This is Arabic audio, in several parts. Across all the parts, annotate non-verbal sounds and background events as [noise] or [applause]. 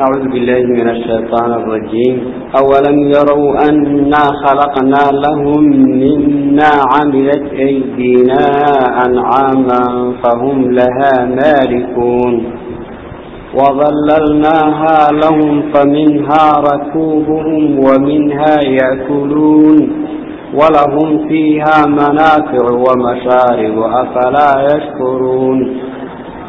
أعوذ بالله من الشيطان الرجيم. أولم يروا أنا خلقنا لهم مما عملت أيدينا أنعاما فهم لها مالكون. وظللناها لهم فمنها ركوبهم ومنها يأكلون. ولهم فيها منافع ومشارب أفلا يشكرون.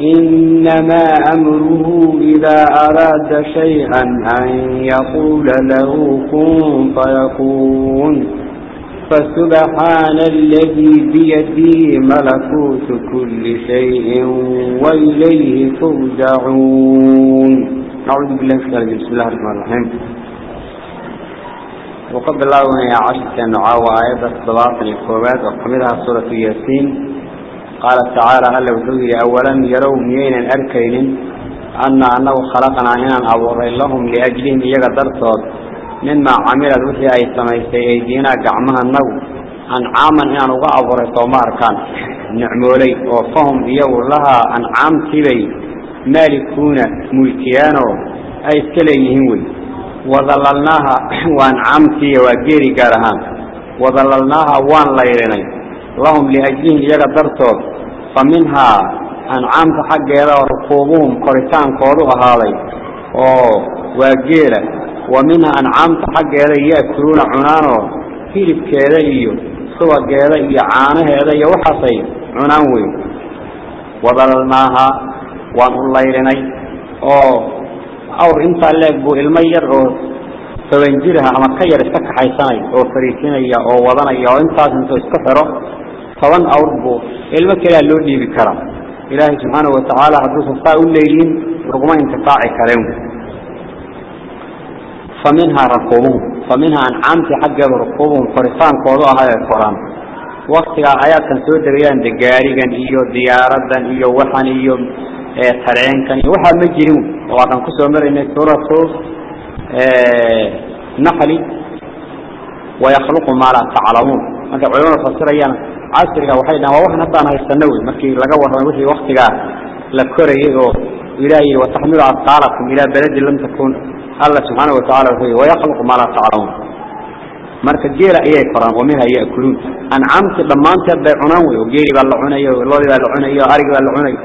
إنما أمره إذا أراد شيئا أن يقول له كن فيكون. فسبحان الذي بيده ملكوت كل شيء وإليه ترجعون. أعوذ بالله الشيطان بسم الله الرحمن الرحيم. وقبل الله يا عشر نعاوى آيات الصلاة الكوبات وقمدها سورة ياسين. قال تعالى هل وحوه أولا يروا ميين أركين أن أنه خلقنا هنا أبوري لهم لأجلهم يقدر مما عمل الوحي أي سميسي أيدينا قعمها النو أنعاما أنه أبوري صومار كان. نعمولي وفهم يو لها أنعام تبي مالكون ملكيانو. أي سليهم وظللناها [coughs] وأنعامتي وقيري قارهان. وظللناها وان ليرنين لهم لأجلهم يقدرتهم فمنها أنعام حق يرى ركوبهم قريتان قولوا هذا وقيلة ومنها أنعام حق يرى يأكلون عنانه فيلب كذا إيو سوى كذا إيو عانه هذا يوحصي عنانوي وضللناها وان الله لني أو انت اللي المير أو سوينجرها أما كير استك حيساني أو فريسيني أو وضني أو انت انتو استفره طبعا أوربو المكلا اللي بكرم. إلهي سبحانه وتعالى حدوث الصاء الليلين رغم انتفاعي كريم. فمنها ركوبهم فمنها أنعامت حق ركوبهم فرسان قوضوا هذا القرآن. وقت آيات كان سوى دريان دقاري كان إيو ديارة كان إيو وحن إيو ترعين كان إيو وحا مجرون وكان كسو مرين سورة نحلي. ويخلق ما لا تعلمون. أنت علوم الفصيريان عصرك وحينا ووحنا طانا يستنوي مكي لقوه ووحي وقتك لكوري إلهي وتحمل عطالكم إلى بلد لم تكون الله سبحانه وتعالى هو ويخلق ما لا تعلمون مركز جيلة إياه قرآن ومنها يأكلون أنعمت لما أنت بيعناه وجيل بالعنى والله بالعنى وعرق بالعنى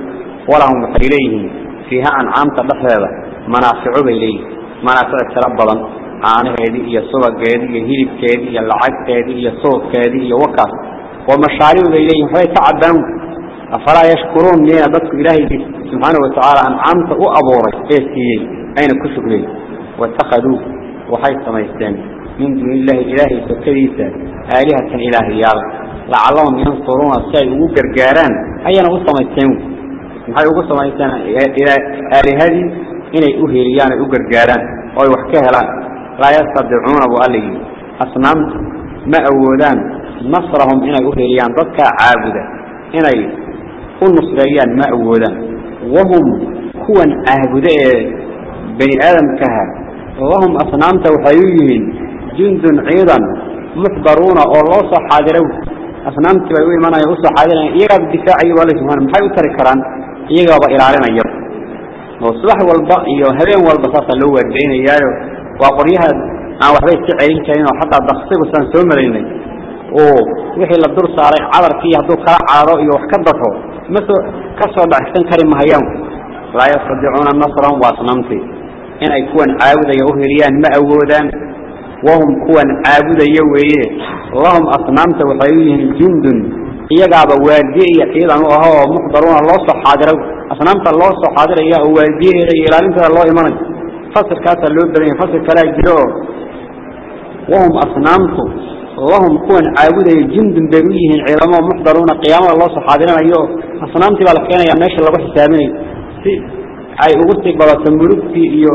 ولهم إليه فيها أنعمت بحر هذا منافع بإليه منافع التربة عانه هذه هي صوبة هذه هي هيرب هذه هي العك هذه ومشاريع إليهم فهي تعبان أفلا يشكرون من ذلك إلهي سبحانه وتعالى أن عمت أبوري. إيسي أين كشك لي؟ واتخذوا وحي سميستان من دون الله إلهي فكريسا آلهة إلهي يارا لعلهم ينصرون السيء وقرقاران. أين أصميستان محي أصميستان إلى آلهة إني أهيريان وقرقاران ويوحكيها لأن لا. يستطيعون أبو ألي. أصنامت ما أودان نصرهم إن يهليان ضدك عابدا إن النصريان معودا وهم كوا عابدا بني آدم كها وهم أصنام توحيين جند عيدا محضرون الله صح حاضرون. أصنام توحيين من يغص حاضرين. إيقا بالدفاعي والجمهان محيو تركران. إيقا بإلعالنا يرد وصبح والباء يوهرين والبساطة اللي هو الدين يارو وقريها ما وحبيت تعيين كاين وحتى الضغطي بسان ووحي للدور صاري عذر فيه هدو كلا عارو يوحكبته مثل كسر بعثين كريم هيام لا يستطيعون النصر واصنمتي إن يكون عاودة يؤهريان ما أودان وهم كون عاودة يوهيه اللهم أصنمت وحيوهم جند إيقاب وادئي إذا هو محضرون الله صحادر أصنمت الله صحادر إياه وادئي إلى أنت الله إيمانك فصل كاسا اللي بدني فصل كلا جلوه وهم أصنامت اللهم كون عابد جند بويه علماء محضرون قيام الله صحابنا أيوه. أصنامتي بالكينا يا ماشي الله حسابني أي أغسطي بلا تمركتي إيو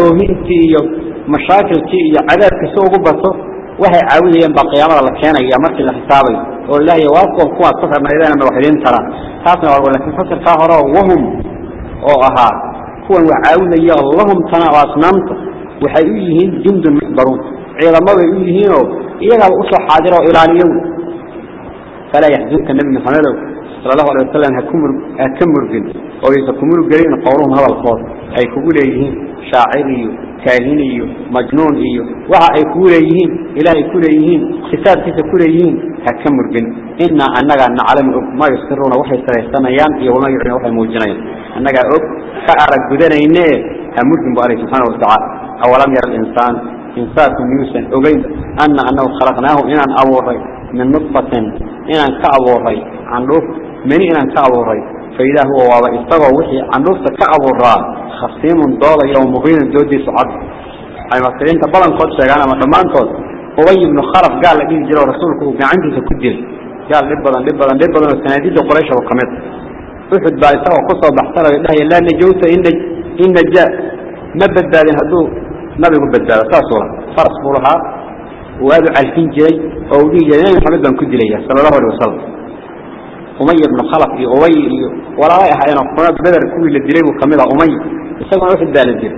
أوهنتي إيو مشاكلتي إيو عذاب كسوه قبطه وهي عابد ينبع قيام الله كينا يا مركز الحسابي والله يواقف قوة صفر ما إذا أنا وحدين ترى. أقول لك فصل كاهرا وهم. أو أها. كون وعاود يا اللهم تنا وأصنامته waxay u yihiin عيرمه يهينه يلا أصل حاضر إلى اليوم فلا يحذوك النبي صلى الله عليه وسلم هكمر هكمر جن أو يسكمر جرين قارون هذا القار أي كقول يهين شاعري كاهن يه مجنون يه وها أي كقول يهين إلى أي كقول يهين كتاب كتقول يهين هكمر جن إن أننا نعلم ما يسرون وحي سريستنا يام يوم إيه؟ يعرفون وحي موجناين أننا أب فأرجو دنا إنه هم مجن بارك سبحانه وتعالى. أولم ير الإنسان إنسان يوسا أبين أن أنه خلقناه إن أبوري. من نطفة إن كأبوري. عن روف من إن كأبوري. فإذا هو وضع استوى وحي. عن روف كأبورا. خصيم ضال يوم مبين الدودي سعد. أي مثلين تبالن قد شغانا مكمان قد. أبي بن خرف قال لك جلو رسولك عندي سكدل قال لبضا لبضا لبضا السناديد قريش وقمت. أحد بأسوا قصة بحثنا لله لا نجوت إن إن جاء. ما بدل هدو ما بيقول بدل تاسورة فرس بولها وهذا عالفين جاي. أو دي جاي؟ محمد بن كدلية صلى الله عليه وسلم. أمي بن خلف أمي ولا رايح أنا قناة بدر كل الدليل وكملها. أمي يسوي واحد دال الدليل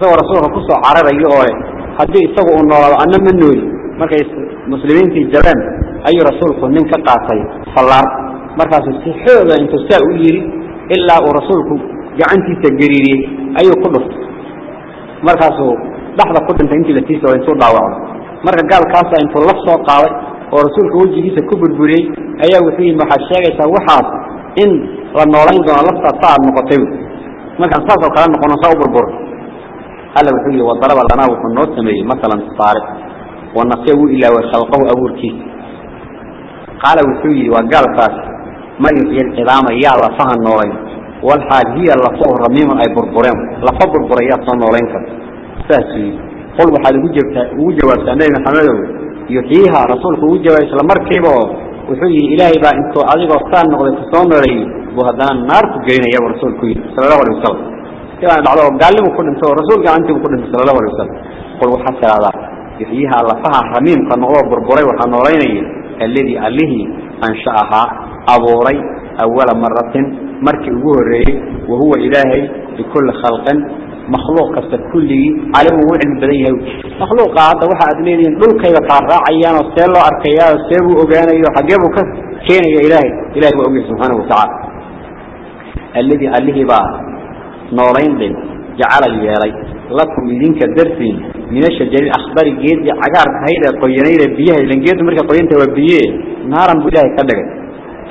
سوى رسولها قصة عربة يقول حدي يسوي إنه أنا من نوري ما كيس مسلمين في الجبان أي رسول كنن كقاطي فالله مركز السحوة أن تستاء إلا ورسولكم. gacantiisa gariiriyey ayuu ku dhuftay لحظة قلت أنت أنت لتيسة وينصور دعوة. عنه مرقا قال كاسا أنت اللفظة قاوة ورسولك وجهيسة كبر بوري. إيه وفيه محشاقة وحاس إن رنولان دون اللفظة طاع المقطب مرقا صاف القرآن نقول نصاو بربر. هلا وحيه وضرب لنا وكن نوتمي مثلا صارت. ونقيه إلى وخلقه أبور كيس قال وحيه وقال كاسا ما يفعل إضامة يا الله صحى النولان والحاجية اللفظة الرميمة أي بربرين. لفظة بربرين صحى النولان كاسا ساسي قل وحال وجوة النبي محمد يحييها رسولك وجوة إسلام مركبه. وحيي إلهي با انتو عظيم وقتان نقضي تصنولي وهدنا النار تقرين يا رسولك. صلى الله عليه وسلم. كما بعضهم قال لهم كل انتو رسولك أنت وكل انتو صلى الله عليه وسلم. قل وحسر هذا. يحييها لفظها رميم كان نقضي بربرين وحنولين الذي أله أنشأها أبوري أول مرة مركي وهري وهو إلهي بكل خلق. مخلوق كسر كله علم وعلم بديه مخلوق هذا واحد أدنين دول كيف قارع عيان وسيلو أركيا وسيبو أجانا يحجبه كس كين يا إلهي؟ إلهي وأبي سبحانه وتعالى. الذي أله بقى نورين دين جعل اليالي لكم إذنك الدرسين من الشجر الأخبار الجيد عقار هيدا قينين بيها لأن جيد مركا قينته وبيه نارا بإلهي كدقت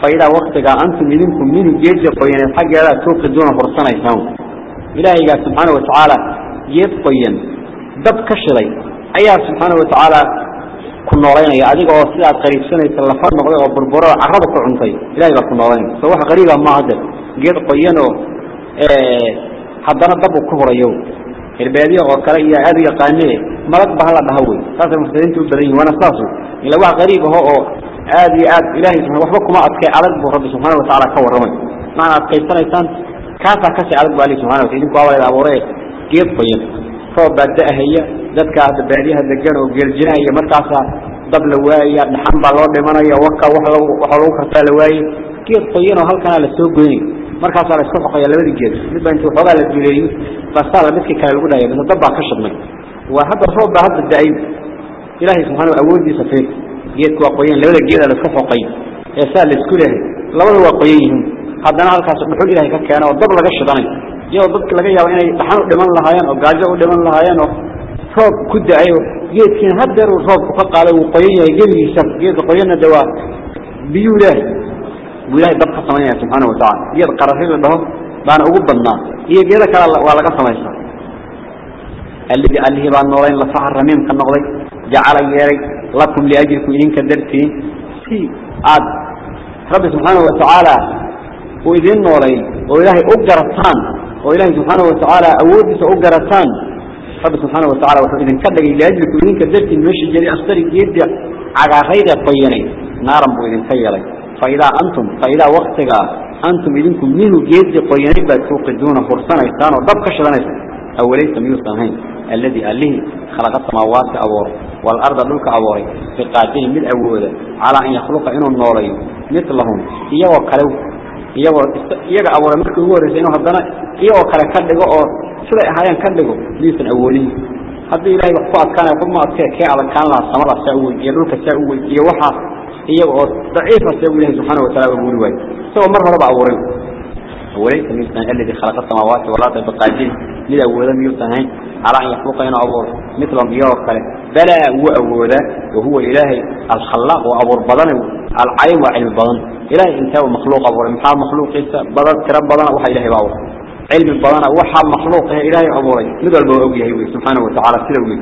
فإذا وقتك أنتم منكم من جيد قيين الحق لا توقدون فرصنا يسهم إلهي سبحانه وتعالى قيين دب كشري. أيها سبحانه وتعالى كنا رأينا يا أديك وصيات قريب سنة تلفون مغلق وبربرة عرضك عنطي إلهي كنا رأينا سواء غريبا ما هذا جيد قيينه حضنا دب وكفر يوم البادية وكرية هذه يقانيه مرق بهلا بهوي. هذا المسلمين تبدأين وأنا ساسو. إلا واحد غريب هو آدي آد إلهي سبحانه وحبكم أتكي عدد برب سبحانه وتعالى كور رمي معنى أتكي سنة كاسا كسي عدد بالي سبحانه وتعالى إذنكو أولي الأبوري كيف طيب فهو بدأ هي ذاتك هذا بعديها الدقان وقيرجنا هي مركاسا دب لواي نحن بالله لمن هي وكا وحلو كرتا لواي كيف طيب وهل كان لسوق بني مركاسا لسوق يا لبدي جيد نبا انتو حوغا لدولي فصار بسكي كان الأولى بس الضبع كشبنا وهذا الصوب هذا الدعيب إلهي سبحانه أولي سفير geedku waa qoyan labada geed la iska xoqay ee saa la isku leeyahay ka keeno oo dab laga shidanay iyagoo dadka laga yaabo inay dhaxan u dhiman lahaayeen oo gaajo u dhiman lahaayeen oo roob ku da-ayo geedkiina haddeer uu roobku ka qaaday wuu qoyan yahay gebigiisa geedka qoyanna de waa biyuu ilaahay buu ilahay dab ka samaynaya subxaana watacala geed qarari la dhaho baana ugu badnaa iyo geedo kale waa laga samaystaa alladii allihii baa noolayn lafaha ramiim ka noqday jacala yeelay lakum liajrikum idinka dartiin si aad rabbi subxaanahu وإذن نورين. وإلهي أقرطان وإلهي سبحانه وتعالى أود أقرطان رب سبحانه وتعالى وإذن كدك إلي أجلك وإذن كدرت المشي الجري أصدرك يدع على خير الطيني نارا بإذن خيري. فإذا أنتم فإذا وقتك أنتم إذنكم منه يدع طيني بأتوق الدون فرصان إستان وضبك شرانيس أو ليس ميوسانهين الذي قال له خلق السماوات أوره والأرض لك أوره في قاتل من أوله على أن يخلق إنه النورين. مثلهم. إياه وكلوه. Iyagoo iyaga abuuray markii ugu horreysay inuu haddana iyagoo kale ka dhigo oo siday ahaayeen ka dhigo miyuusan awoodin haddii ilahay wax ku adkaanaya quma adkee kee adkaan lahaa samada saa u weyn iyo dhulka saa u weyn iyo waxaas iyaga oo daciifa see u ilahay subxaana watacala abuuri waayo isagoo mar horeba abuurin وليس ميوسان الذي خلق السماوات والأرض بقادر من أولا ميوسان هين على أن يخلق هنا أبور مثلهم يوكل بلا هو أولا وهو إلهي الخلاق وأبور بدن العلم وعلم بدن إلهي انت هو مخلوق أبور محال مخلوق إنت بدن كرب بدن وحا إلهي بأور علم بدن وحا مخلوق إلهي أبوري مثل بأوجه سبحانه وتعالى سلوي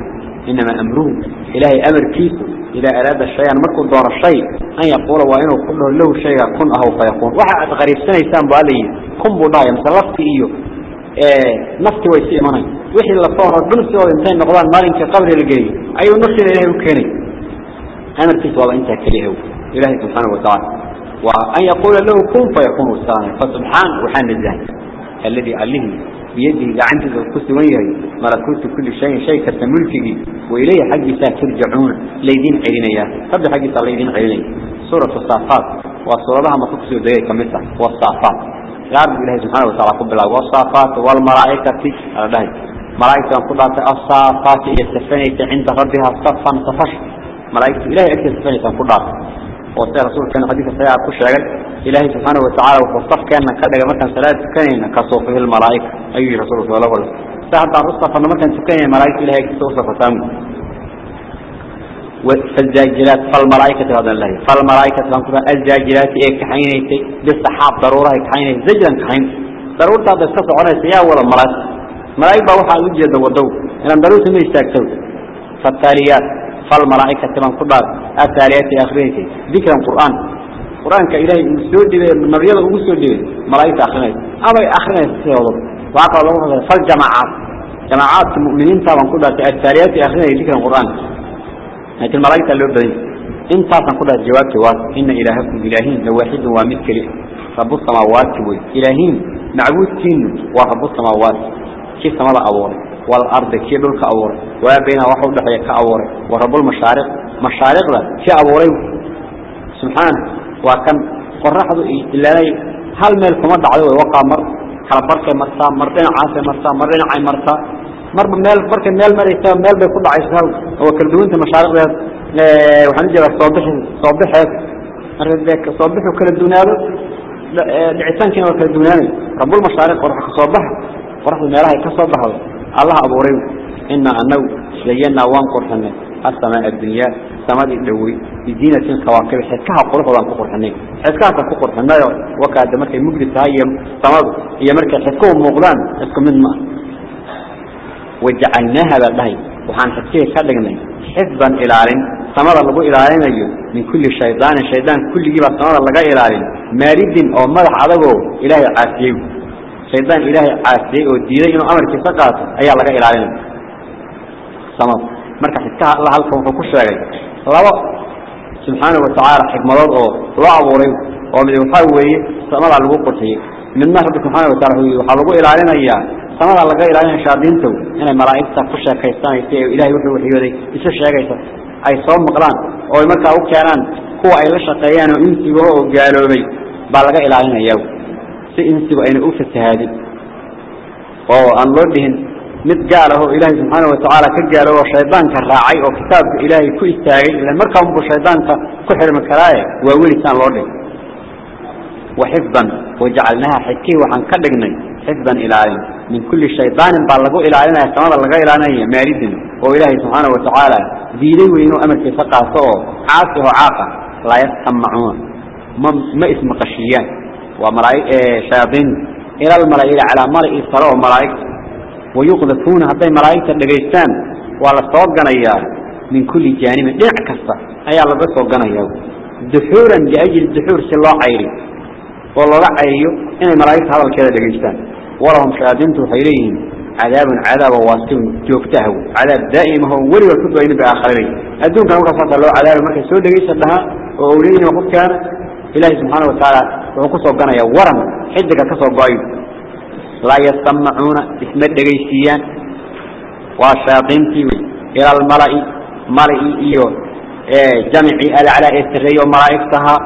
إنما أمره إلهي أمر كيسو إذا أراد الشيء أن مركو دور الشيء أن يقول وإنه كله له شيء كن أهو فيكون واحد غريب سنة يسان بألي. كن بضايا مسلفتي إيو. إيه نفتي ويسي مني. وحي الله صور بنفسي وإنسان نقضان مالين كقبر الجاي أي نفسي إلهي وكيني. أمر كيسو والله أنت كليه إلهي سبحانه وتعالى. وأن يقول له كن فيكون الثاني. فسبحان وحان الزهن الذي عليه بيده لعنده القصة ويهي ملكوت كل شيء شيء كتملكه وإليه حق ترجعون ليدين عينيا قبل حق ليدين عينيا سورة الصافات. وصورها ما تقصد ذلك كمثل. والصافات. يعرف الله سبحانه وتعالى قبل والصافات والملائكة. الله ملائكة قضاة الصافات يستفنيت عند ربها صفا صفش ملائكة إلهي أكثر يستفنيت وصير رسول كان حديث السياء كشغل إلهي سبحانه وتعالى وصف كان كذا مثلا ثلاث كان كصوفه الملائكة. أي رسول عليه وسلم. ساعة الرصة فلما كان تكين الملائكة إلهي كتصوف فتام فالزاجلات فالملائكة هذا الله فالملائكة لنكبها الزاجلات إيه كحينيتي بالصحاب ضرورة كحينيتي زجلا كحين ضرورة هذا السفع على سياء ولا ملائكة. ملائكة وحا وجد ودو إن ضرورة ما يستاكتو فالتاليات. فالملائكة من قدر التاليات آخرينتي ذكر القرآن. القرآن كإلهي مسودي مريض ومسودي ملائكة آخرين أما آخرين سيوضب وعقل الله فالجماعات. جماعات المؤمنين طبعا قدر التاليات آخرين ذكر القرآن. لكن الملائكة اللي بدين انت طبعا قدر الجواب جواب إن إلهكم إلهين لواحد ومثل رب السماوات إلهين معبود كين ورب السماوات. كيف سماء أوري والأرض كي دولك أوري وبين وحو دحيا كأوري ورب المشارق؟ مشارق لا كي أوري سبحانه وكان قرحه إلا لي. هل ميل كما دعوه وقع مر؟ كلا بركة مرتا مرتين عاسة مرتا مرين عين مرتا مر ميل بركة ميل مريتا ميل بيكون عيسها هو كل دون انت مشارق ذات وحنجي بس صوبح صوبح مرد ذاك صوبح وكل الدنيا دعيتان كانوا كل الدنيا رب المشارق قرحة صوبح. قرحة ميلها كصوبح الله. أبو ريو إن أنه زينا وان قرحنا السماء الدنيا سماء الدوي بدينة كواكب. حكاها قرحة وان قرحنا حكاها قرحنا وكاد مركي مجلس هاي سماء هي مركي حكوه مغلان. اسكم من ما. وجعلناها بالله. وحان حكيه كدغني حفظا إلى علم سماء لغو إلى علم من كل شيطان. شيطان كل جيبا سماء لغا علم مارد أو مدح عدغو إلهي عاسيه shaydaan ilaahay caasiyey oo diiday inuu amarkiisa qaato ayaa laga ilaalinaya samad marka xidkaha alla halka wuxuu ku sheegay labo subxaanahu watacaala xikmadood oo loo abuuray oo mid waxaa weeye samadaa lagu qurxiyey midna rabbi subxaana watacala waxaa lagu ilaalinayaa samadaa laga ilaalinaya shaadiintow inay malaa'igta ku sheekaysanaysa ee ilahay wuxuu waxyooday isu sheegaysa. Ay soo maqlaan oo markaa u keenaan kuwa ay la shaqeeyaan oo insigaho oo gaaloobay baa laga ilaalinaya u fatahaadin oo aan loo dhihin mid gaal ah oo ilaahay subxaanahu watacaala ka gaalo oo shaydaanka raacay oo kitaabka ilaahay ku istaagay ila markaa unbuu shaydaanka ku xirmi karaaye waa welisaan loo dhig وحفظا وجعلناها حكي وحن كدغني حفظا إلى من كل شيطان بلغوا إلى أن يستمر لغا إلى أن مارد وإلهي سبحانه وتعالى ديني وإنه أمر في سقاطه عاصه عاقة لا يستمعون ما اسم قشيان وملائكة شياطين. إلى الملائكة على مرء صلاة وملائكة ويقذفون هذي ملائكة لغيستان وعلى الصوغنا إياه من كل جانب. دين كسته أي الله بس إياه دحورا لأجل دحور سلاح عيري والله لا عيري إن الملائكة هذا الكذا لغيستان ولهم شهادين تحيرين عذاب عذاب واسم جوكته عذاب دائم هو. ولي والكتب إن بآخرين أدون كانوا الله عذاب مركز سود لغيست لها. وأولين وقف كان ilaahi subxaana watacaala wuxuu ku soo ganaya waran xidiga ka soo go'ayo laa yastamacuuna isma dhegaysiiyaan. Waa shayaaiintii wey ila almalai mala'ii iyo jamicii alaclaa ee sareeye oo malaa'igtahaa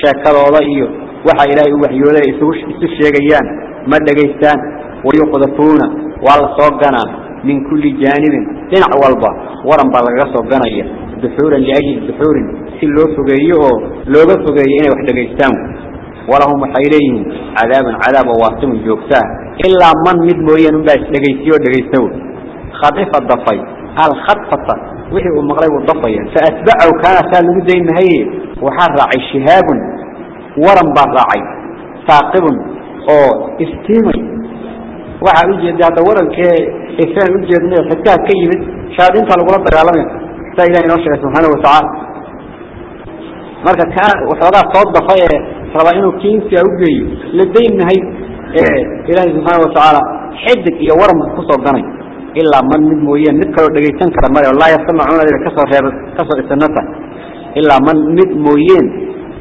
sheekadooda iyo waxa ilaahay u waxyooday isu sheegayaan. Ma dhegaystaan. Wayuqdafuuna waa la soo ganaan من كل جانب. دنع والبا ورم بلغا صوغنا دحورا لأجل دحور سلو فقيه لوغا فقيه وحدا قيستان ولهم حيلين عذابا عذاب واسم جوكتا إلا من مد موين باش دقيسيو دقيسو خطف الضفي الخطفة وحي المغرب الضفي فأتبعه كان سال مدين هي وحار راعي شهاب. ورم راعي ثاقب. أو استيمي. waxaan ujeednay hadda warankee ean ujeednay xidkaha ka yimid shaadinta lagula dagaalamay. Sidaa ilahi inoo sheegay subxaana watacaala marka kaa waxoogaa soo dafa ee rabaa inuu kinsia ugeeyo la daynnahay ilaahi subxaana watacaala xidig iyo warma ku soo ganay. Ilaa man mid mooyeen mid kaloo dhegaysan kara male laa yasamacuuna ka soo reeb ka soo isanata ilaa man mid mooyeen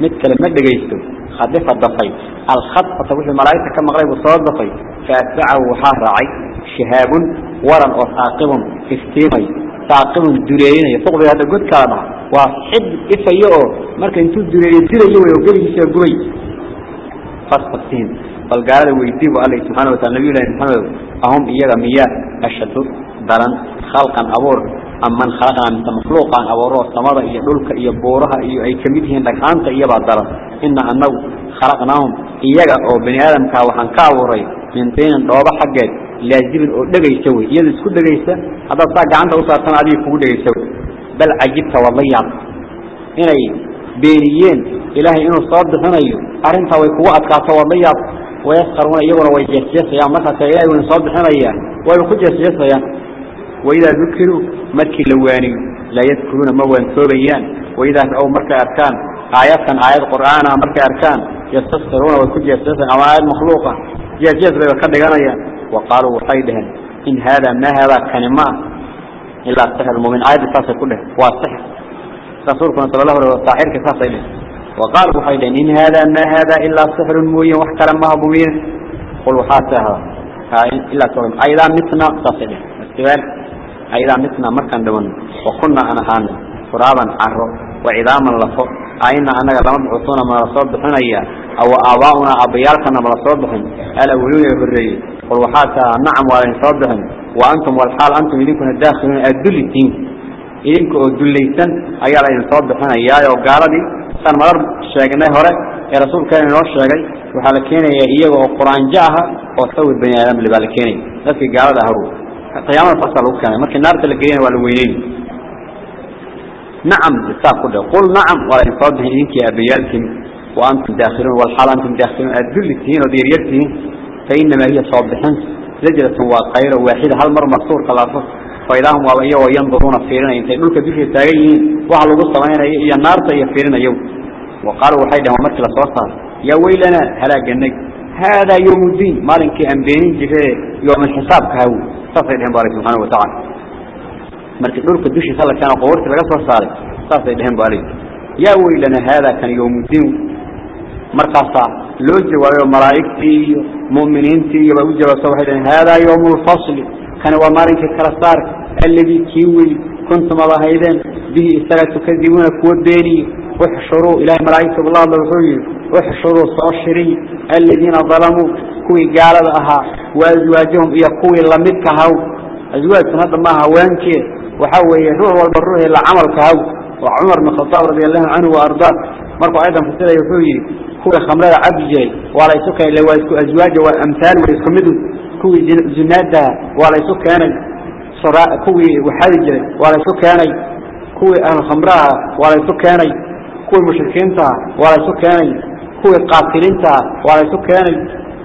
mid kale ma dhegaysto. خدفة ضفي الخطفة وحي الملائكة كما غيب صوت ضفي فأتبعه وحار رعي شهاب ورن أو ثاقب استيمي ثاقب الدريين يفوق بهذا قد كلامه. وحد إفيئه. مركا انتو الدريين الدريين ويوقل يسير قوي. فاسفتين فالقال ويديب عليه سبحانه وتعالى. نبي الله محمد. أهم إياغا مياه. أشد درن خلقا أبور. أما من خلقنا من مخلوقا أبورو السماء إيا دولك إيا بورها إيا أي كميدهن لكانت إيا بعد إن أنه خلقناهم إياك أو بني آدم كاوحان كاوري من طين دوابا حقات لازم أو دقا يسوي كل دقا يسوي هذا الطاق عنده وصارتنا عليه كل دقا يسوي بل عجبت والله يعني إني بينيين إلهي إنه صاد ثنيو أرنتا ويكوا أتكاتا والله يعني ويسخرون إيوانا ويجسيس يا. مكة إلهي ونصاد ثنيا ويكوا جسيس يا. وإذا ذكروا مكي لواني لا يذكرون موان ثوبيان وإذا أو مركة أركان آيات كان آيات قرآن مركة أركان. يستسخرون ويكون يستسخرون أو آيات مخلوقة. جاء بكذا وقالوا وحيدهم إن هذا ما هذا كلمة إلا السحر المؤمن. آيات الساسة كلها والسحر. رسولكم صلى الله عليه وسلم كساسة إليه. وقالوا وحيدهم إن هذا ما هذا إلا السحر المؤمن. وحكرا ما هو مبين قلوا هذا إلا سورة أيضا مثنا ساسة إليه. أيضا مثنا مركا دون وكنا أنا هانا فرابا عرو. وعظاما لفو. أين أنا لما بحثونا ما رصود بحنيا أو آباؤنا أبيالكنا ما رصود بحن. الأولون يبري والوحاة نعم ولا يصود بحن. وأنتم والحال أنتم إذنكم الداخلين الدلتين إذنكم الدلتين أيالا ينصود بحنيا وقال دي كان مرر الشيقنا هوري يا رسول كان ينور الشيقي وحالكين يا إياه وقرآن جاءها وصوي بني آدم اللي بالكيني لفي قال ده هرو. قيامة فصل وكان. مركي النار تلقين والوينين. نعم بساقه قل نعم ولا يفضل إنك يا أبيالكم وأنتم داخلون والحال أنتم داخلون. أدلتين وديريتين فإنما هي صابحا زجرة وقيرة واحدة. هل مر مقصور خلاصة فإذا هم وإيه وينظرون فيرنا. إنت يقولك بيش التاقيين وعلى قصة وين هي النار تيفيرنا يوم. وقالوا وحيدا ومثل صوصا يا ويلنا هلا جنك هذا يوم الدين. مالك أنبينين جفاء يوم الحساب كهو. صافي الهم بارك سبحانه وتعالى. مركز دورك الدوشي صلى كان قورت بغسوه صالح. صافي الهم بارك. يا ويلنا هذا كان يوم الدين مركز صالح لوجه ويو مرائكتي مؤمنينتي ويوجه صباحي هذا يوم الفصل. كان ومارك الكرسار الذي كيول كنتم الله هيدان به إسراء تكذبون كود ديني وحشروا إله مرائكة بالله الله وحشروا صعشرين الذين ظلموا. kuwii gaalada ahaa wa aswaajahum iyo kuwii lamidka haw. Aswaajkan hadda maaha waankeed waxaa weeye ruux walba ruuxii la camalka haw. Oo cumar bin khadaab radiallahu canhu wa ardaa markuu aydan fasiraya wuxuu yidhi kuwii khamrada cabi jiray waa la ysu keenay waa isku aswaaja waa amhaal way isku midu. Kuwii zinaadaha waa la ysu keenay. Kuwii waxadi jiray waa la ysu keenay. Kuwii ahlukamraha waa la ysu keenay. Kuwii mushrikiintaha waa la ysu keenay. Kuwii qaatiliintaha waa la ysu keenay.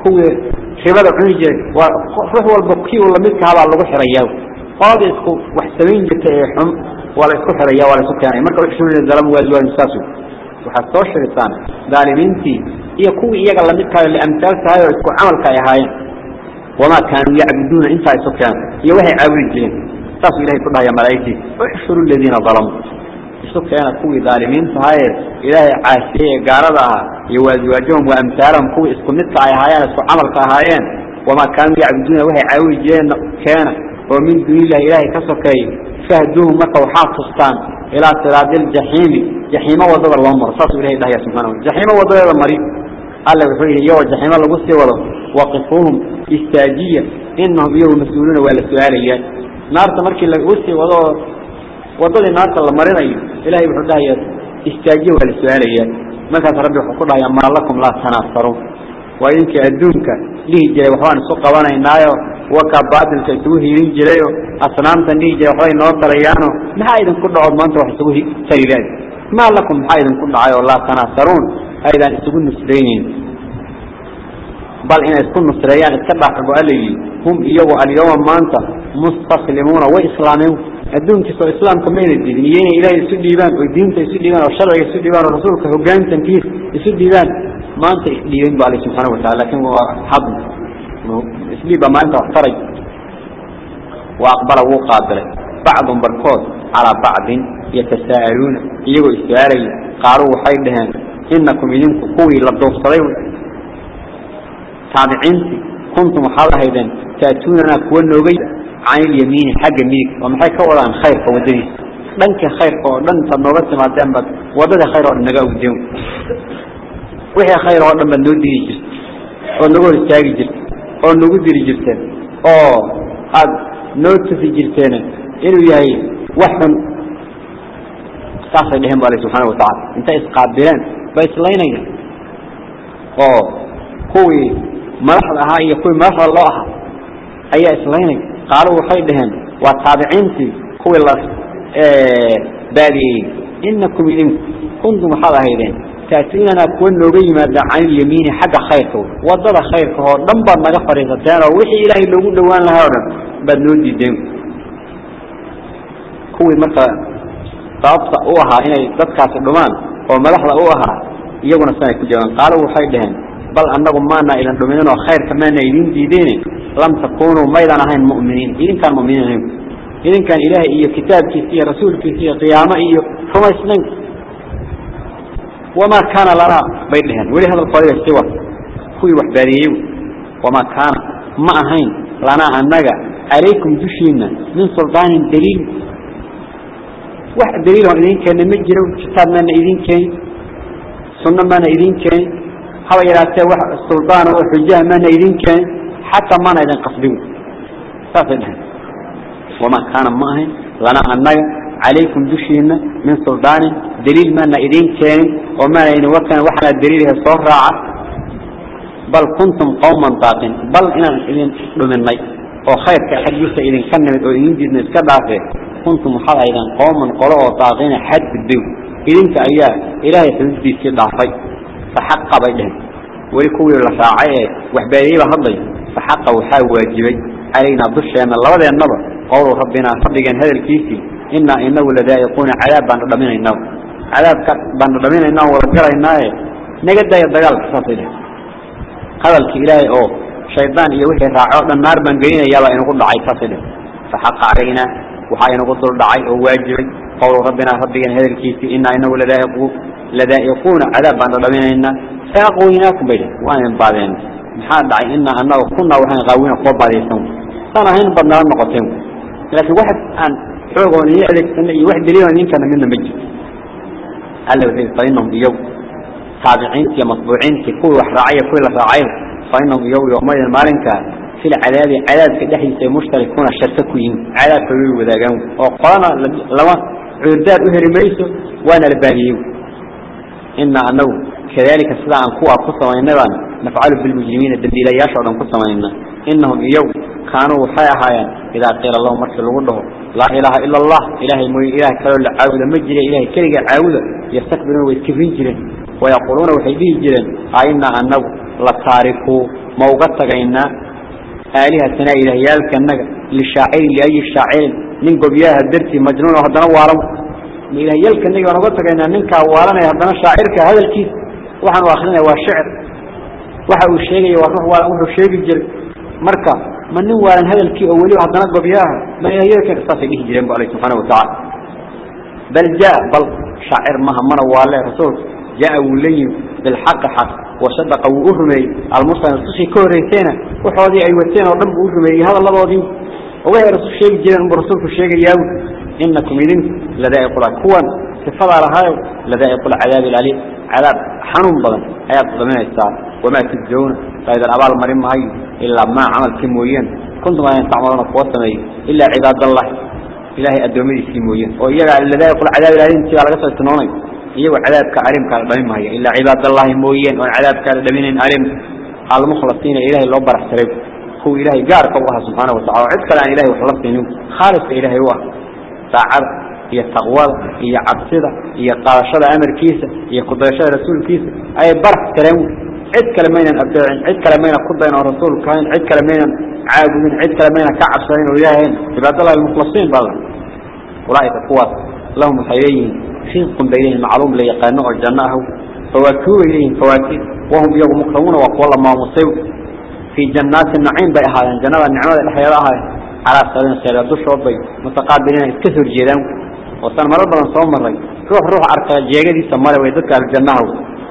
كوي خبرة عنيجة وروح والبقي ولا مثل هذا الله حرياه قاضي يسكو وحسبين جتهم ولا يسكو حرياه ولا يسوق كاني مركب يحسبون الظلم والجوال مساسو وحصوش رسان ظالمينتي هي كوي إيجا الله مثل الأمثال تهاي ويسكو عمل كايهاين وما كانوا يعبدون انت سكان يوهي عابد جين تصل إلهي كلها يا ملائكي احشروا الذين ظلموا. سكان كوي ظالمين فهاي إلهي عاسية قاردها يواجههم وأمثالهم كوي اسكو نتع هايان اسكو عمل كهايان وما كانوا يعبدون وهي عابد جين كان. ومن دون الله إلهي كسكي فهدوهم مكة وحاطستان إلى صراط الجحيم. جحيم وضد الأمر إلهي الله سبحانه جحيم وضد المريض قال له فيه يوم الجحيم الله قصي وضد وقفوهم استاجية. إنهم يوم مسؤولون ولا سؤاليات نار تمركي لقوسي وضو وضو نار تلمرين إلهي بحدها استاجية ولا سؤاليات مثلا ربي حقودها يا ما لكم لا تناصرون وإنك أدونك ليه جاي وحوان سوق وأنا إنايو وكا باطل كيسوه ينجليو أصنام تنيه جاي وحوان نور تريانو ما إذن كل عض ما أنتوا حسوه سريلات ما لكم إذن كل عيو لا تناصرون أيضا استقون نسلين بل إن يكون مصريان اتبع قبالي. هم إيوه اليوم ما أنت مستسلمون وإسلامون الدون كسو إسلام كمين الدين يين إلهي يسود ديبان والدين يسود ديبان والشرع يسود ديبان ورسولك هجان تنكيس يسود ديبان ما أنت ديبان بالله سبحانه وتعالى لكن هو حضن إسليبا ما أنت احترج وأقبل وقابل بعض بركوت على بعض يتساءلون. إيوه استعاري قالوا حيدهان إنكم إذنكم قوي لبدو صليون تابعينتي كنتم حالها إذن تأتوننا كون نوغي. عن اليمين حق ميك ومحي كولا عن خير فودريس دنك خير فودن تنوغت ما دنبت ودد خير ونقاو الجيوم وحي خير ودن من نود ديري جرت ونقول استاقي جرت ونقول ديري جرتين او هاد نوت في جرتين إنو يهي وحن ساسا لهم بالله سبحانه وتعالى انت اسقابلان بيسلينيا او كوي madaxda ahaa iyo kuwii madaxda loo ahaa ayaa islaynay qaaluu waxay dhaheen waa taabiciintii kuwii la baadiyey inakum idinku kuntum waxaad ahaydeen taatiinana kuwa nooga yimaada can ilyamiini xagga khayrka waddada khayrka oo dhan baad naga fadhiisateen oo wixii ilaahay loogu dhowaan lahaa o dhan baad noo diideen kuwii marka sababta u ahaa inay dadkaasi dhumaan oo madaxda u ahaa iyaguna sanay ku jawaan qaaluu waxay dhaheen بل أنكم ما نا إلى المؤمنين وخير كما نيدين ديدين لم تكونوا ميدا نهين مؤمنين إذن كان مؤمنين. إذن كان إلهي إيه كتاب كيسية رسول كيسية قيامة إيه فما يسنين وما كان لنا بينهن ولهذا القرية سوى كوي وحباريه وما كان ما أهين لنا أنك عليكم دشينا من سلطان دليل. واحد دليل. إذن كان مجروا كتاب ما إذن كان سنة ما إذن كان هو يراتي السلطان وحجاه ما نيدين كان حتى ما نيدين قصدين. فافدها وما كان ماهن لنا أنك عليكم دشينا من سلطان دليل ما نيدين كان وما نيدين وكان وحنا الدليل صهرة بل كنتم قوما طاقين بل إن إذن من مي وخير كحديث إذن كان من أولين جدنا اسكبعته كنتم حضا إذن قوما قلوا طاقين حد بالدو إذن كأياه إلهي تنزدي سيدعفي فحق بينهم ولكوي الرفاعي وحبايبه هضي. فحق وحاو واجبي. علينا ضشنا الله ولا النظر. قول ربنا صدقا هذا الكيسي إنا إنه لذائقون عذاب بان رمين إنه. عذاب بان رمين إنه ورجل إنه. نجد دا يدقال كساطله هذا الكإلهي أو. شيطان يوحي راعونا النار بان قينا يلا إنه قد دعي كساطله فحق علينا. وحاين قد دعي واجبي. قول ربنا صدقا هذا الكيسي إنا إنه لذائقون لذائقون. عذاب بان رمين إنه فأقويناكم بيده. وأنا بعدين محاد دعي إن أنه كنا وحن غاوين قوة بعدين أنا هين بدنا نقطين لكن واحد أن حوغون يعلك أن واحد دليل أن يمكن منا مجد. قال له فإنهم بيوم تابعين يا مطبوعين كي كل رعية كل رعية فإنهم بيوم يومين المالنك في العذاب عذاب كده مشتركون الشركوين عذاب كبير وذا جاون وقانا لما عرداد أهل ميسو وأنا البانيو. إن أنه كذلك سلعا قوة قصة وإنبا نفعل بالمجرمين الدبيلياش وعدم قصة وإنبا إنهم يوم كانوا حيا إذا قيل الله مرسل وده لا إله إلا الله. إلهي مي إله كلا العاود مجري إلهي كلا عاود يستكبرون ويتكفين جرين ويقولون وحيديه جرين أئنا أنه لتاركوا موقتك إنا آلهة سنة إلهيالك أنك للشاعر لأي الشاعر من قبياها الدرتي مجنون وهدنا وارم. إلهيالك أنك ونقتك إنا منك وارنا هدنا شاعرك هذا الكيس. وحن وآخرنا الشعر وحو الشيء وروح وحو الشيء الجري مركا من نوال هذا الكي أولي وحدنا قبياها. ما إلهيالك قصاص إليه جرين بأله سبحانه وتعالى. بل جاء بل شاعر مهمنا والله رسول. جاء ولي بالحق حق. وصدق وأهمي المصنع الصوصي كوريتين وحوضي أيوتين ورب أهمي. هذا الله وضي وهي رسول الشيء جيران برسولك الشيء اليوم. إنكم إذن لدى يقول كوان على هاي. لدى يقول عذاب العليم عذاب حنون بضن آيات ضمين الساعة وما تجزون. فإذا الأبال مريم هاي إلا ما عمل كمويين كنتم أن تعملون قوة إلا عباد الله. إلهي أدومي سلموين وإيجا لدى يقول عذاب العليم تيجا على قصة التنوني إيجا عذاب كأريم كان ضمين هاي إلا عباد الله مويين والعذاب كان ضمين أريم المخلصين إلهي الله برح سريب هو إلهي قارك الله سبحانه وتعالى عدك الآن إلهي وخلصين خالص إلهي هو ساعد هي التقوى هي عبسدة هي قارشة أمر كيسة هي قدرشة رسول كيسة أي برح كلام عد كلمين أبدعين عد كلمين قدين ورسول كاين عد كلمين عابدين عد كلمين كعب سرين وياهين عباد الله المخلصين بالله أولئك قوات لهم حيين خلق بينهم معلوم ليقانوا الجنة فواكوا إليهم فواكه وهم يوم مكرمون وقوال ما مصيب. في جنات النعيم بأهاي جنات النعمة الحياة على سبيل سيرة. دوش ربي. متقابلين. كثر جيران. وصان مرة بلان صوم مرة. روح روح. أركا جيغة دي سمارة ويدك على الجنة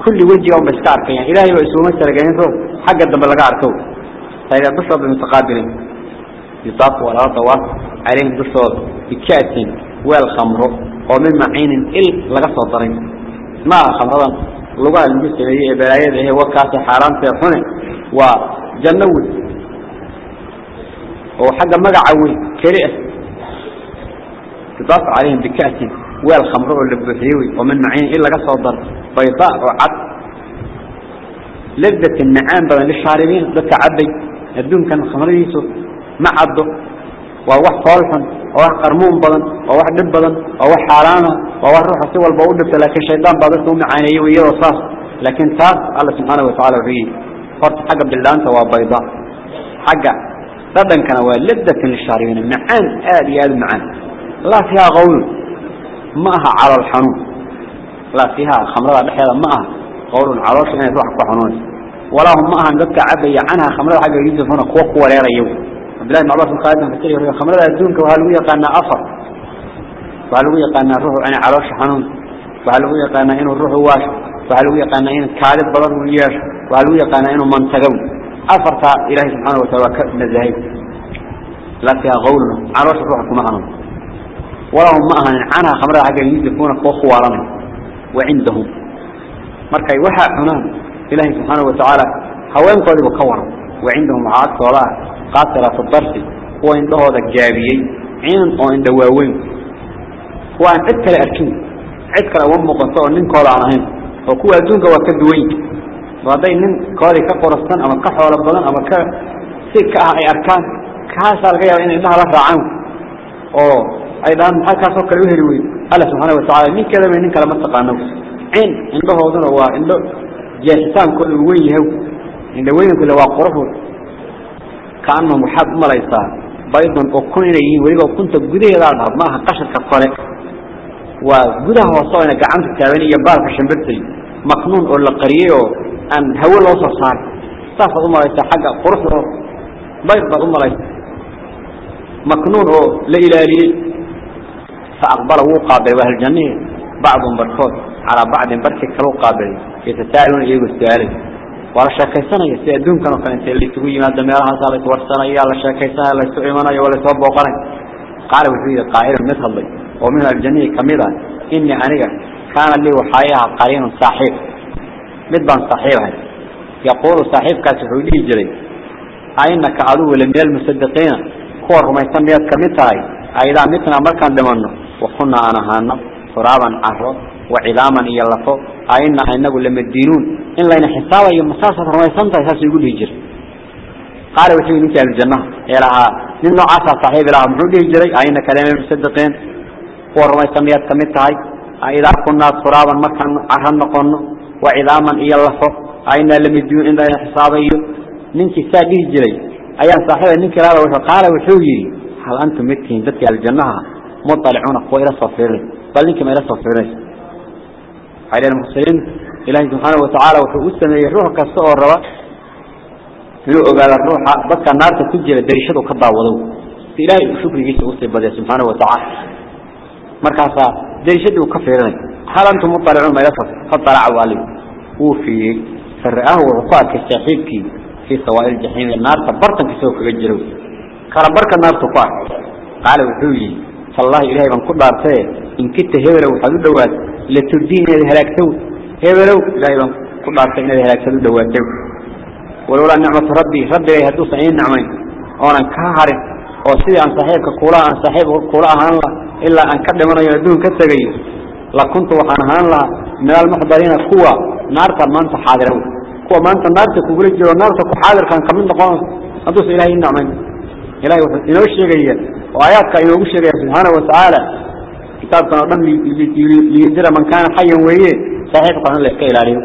كل وجه يوم بس كاركا يعني إلهي وإسوه مثل جاين روح. حق الدم لقى أركو سيرة. دوش ربي. متقابلين. يطاف ولا طواف. عليهم دوش ربي. بكأس والخمر. ومن معين إل لقى صدرين ما خمرا لغة المسلمة هي بلايات هي وكاسة حرام في حنة وجنوي وحاجة مقعوي كريئة تضاف عليهم بكأس والخمر اللي بحيوي ومن معين إلا قصدر بيضاء وعد لذة النعام بدن للشاربين ذات عبي الدون كان الخمر يسو ما عده وواح صالحا وواح قرمون بدن وواح دب بدن وواح حارانا وواح روح سوى البعود لكن الشيطان بعض اسمه معانيه ويه وصاص لكن تاس الله سبحانه وتعالى فيه فرط حاجة بالله أنت وبيضاء حاجة ضدن كان ولدة للشاربين معان آدي آدي معان لا فيها غول. معها على الحنون. لا فيها خمرة بحيرة معها غول على الحنون يروح كحنون. ولا هم معها ندك عبي عنها خمرة حاجة يجب هنا قوة قوة لا يريو بلاد معروف القائد في التاريخ خمرة الدون وهلوية قانا أفر وهلوية قانا روح أنا على الحنون وهلوية قانا إنه الروح واش؟ وهلوية قانا إنه كالب بلد وياش وهلوية قانا إنه منتقون أفرت إلهي سبحانه وتعالى نزهيب لا فيها غول عروش روحكم عنهم ولهم معها عنها خمرة حاجة يجلسون قوة وعندهم. مركي وحى حنان إلهي سبحانه وتعالى هوين قولي بكور وعندهم عاد صلاة. قاتلة الضرس هو عنده هذا الجابيي عين وعند واوين. هو عن عدك لأركين عدك لأوام مقصة ونين قول عنهم وكو أدونك وكدوين وهذا نين قولي كقرصان أما كحوال البضان أما كسيكا أي أركان. كاسا الغير إن إنها لفر عنه. أو أيضا محاكا سوكا الوهروي الله سبحانه وتعالى من من إنك لما تقانو عين عنده هذا هو عنده جاسسان كل ويه عنده وين كل واقرفه. كأنه محب ملايسا بيضا وكون إليه وليبا كنت قديه ذا معها قشر كالطريق وقدها وصوينا قعمت التابعين يبار في شمبرتي. مقنون ولا قريه أن هو الوصف صار. صافة ملايسا حق قرفه بيضا ملايسا مقنون لا إلهي فأقبله قابل وهل الجنة بعضهم بركوت. على بعض بركة كلو قابل. يتساءلون إيه السؤال. ولا شاكيسانا يستيقدون كانوا كانت اللي تقول ما دميرها صالت ورسانا يا لا شاكيسانا لا يستعيمنا ولا يتوبوا قرن قال وحيد قائل مثل لي. ومن الجنة كميدا إني أنيقا كان لي وحايها قرين صاحب مدبا صاحبها يقول صاحب كاسحولي جري. أينك عدو لم المصدقين kuwa rumaysan miyaad ka mid tahay aydaa midna markaan dhimanno wakuna aan ahaano lafo aina inagu lamadiinuun in layna xisaabayo masaasaad rumaysan tahay saas igu dhihi jira قال وحي نك الجنة. إلى من نوع صاحب لها. محوله جري أين كلام المصدقين؟ سميات كمتهاي إذا كنا ترابا مكان عهن نقن. وعظاما إيا الله أين لم يدون إن حسابي نك ساده جري أيان صاحب نك هذا قال وحي هل أنتم متين؟ ذاتي الجنة. مطلعون قوة إلى صفيرين بل نك ما إلى صفيرين على المسلمين إلهي سبحانه وتعالى وحو أسمي روح كالسؤال الرواء inuu ogaado ruuxa dadka naarta ku jira darishadu ka daawado ilaahay shukrigiisa u siibada subhanahu wa ta'ala markaasa darishadu ka fiirinay hal antum mutala'un ma yasaf fatala'a wali uu fi faraahu wa qaadka saaxiibki fi sawaa'il jahim naarta bartan kasoo kaga jiro kala barka naarta ku ah qaala wuxuu yiri wallahi ilaahay ban لتردين إذا هلاكتو هي بلو لا يبان كل عرفين إذا هلاكتو دواتو ولولا نعمة ربي ربي ليها دو صحيين نعمين. وأنا كاعرف وصيد عن صحيبك كولا عن صحيب كولا عن الله. إلا أن كده من يردون كتبين لكنت وحانها الله. من المحضرين قوة. نارك مانت حاضره قوة مانت نارك كبيرج ونارك كحاضر كان كمين دقون ندوس إلهي النعمين إلهي وحسن إنه وشيغي وآياتك إنه وشيغي سبحانه وتعالى. كتاب صنعه ليهدر من كان حيا ويهي. صحيح قرآن الله يحكي إلاليه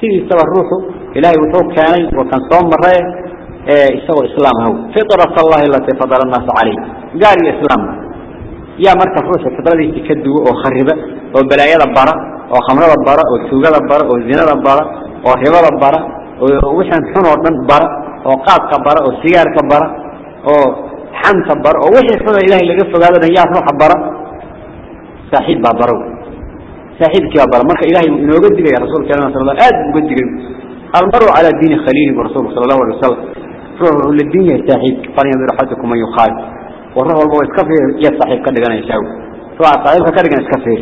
سيد يستوى الروح إلهي وطوب كان وكان صوم الرأي يستوى إسلامه فطرة الله التي فضل الناس عليه. قال إسلام يا مركز روح فطرة يتكدو وخربة وبلاية ببارة وخمرة ببارة وكسوقة ببارة وزينة ببارة وحيوة ببارة ووشان حنور من ببارة وقاد كبارة وسيارة كبارة وحن كبارة ووشي حنور إلهي اللي قفه قال إنه يا فروح ببارة baa baro saaxiibkii baa bara marka ilaahay inooga digay rasuulka sallallahu alayhi wasallam aad uga digay المرء على دين خليل ورسول صلى الله عليه وسلم روح للدين يستحيب فلينظر أحدكم من يخالف والروح والبو يسكفر يستحيب كده كان يشاو روح صاحب كده كان يسكفر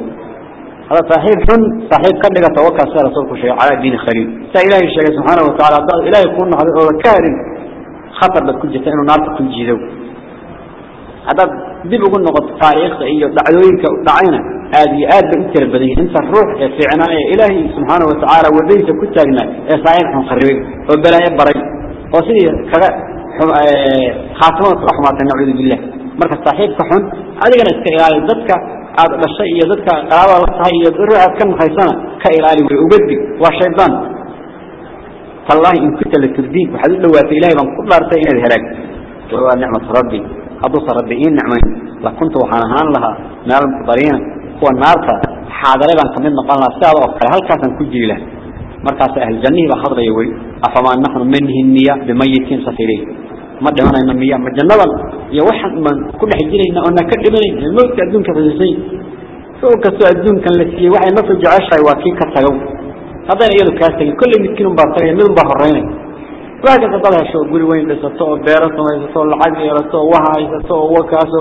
هذا صاحب حن صاحب كده توكل سير رسولك شيء على دين خليل سإلهي الشيء سبحانه وتعالى إلهي يكون هذا كارن خطر بتكون جتا إنه نار تكون جيدو هذا دي بقول نقط تاريخ إيه دعوينك دعينا. هذه آد بإنتر بديه انت الروح في عناية إلهي سبحانه وتعالى وديس كتاقنا صحيح خربين وبلا يبري وسيدي خاتمة رحمة نعوذ بالله. مركز صحيح كحن. هذه كان استغلال ذاتك. هذا الشيء ذاتك. قرابة والصحيح الروح كم خيسانة. كإلالي وأبدي والشيطان فالله إن كنت لتردين وحدود لوات إلهي من كل أرسائنا الهلاك وهو نعمة ربي. أبص ربيين نعمين لكنت وحنهان لها نار المقدرين هو النار حاضر لبن قمين مقالنا السعادة وقال هل كاسا كجي له؟ مركز أهل جنة بحضر يوي. أفما نحن منه النية بميتين سفيرين. ما دمنا إن المياه مجنة بل يوحد من كل حجينه إنه أنك كدمني الموت كأدون كفزيسين فوق كأدون كان لسي واحد نصف جعاش رواكين كالتغو هذا يقول كاسا كل مكين مباطرين من مباهرين midkiin baa tagay mid baa horeynay waaga dadada hesho guri weyn dhisato oo beero samaysato oo lacag yeelato oo waxa haysato oo wakaaso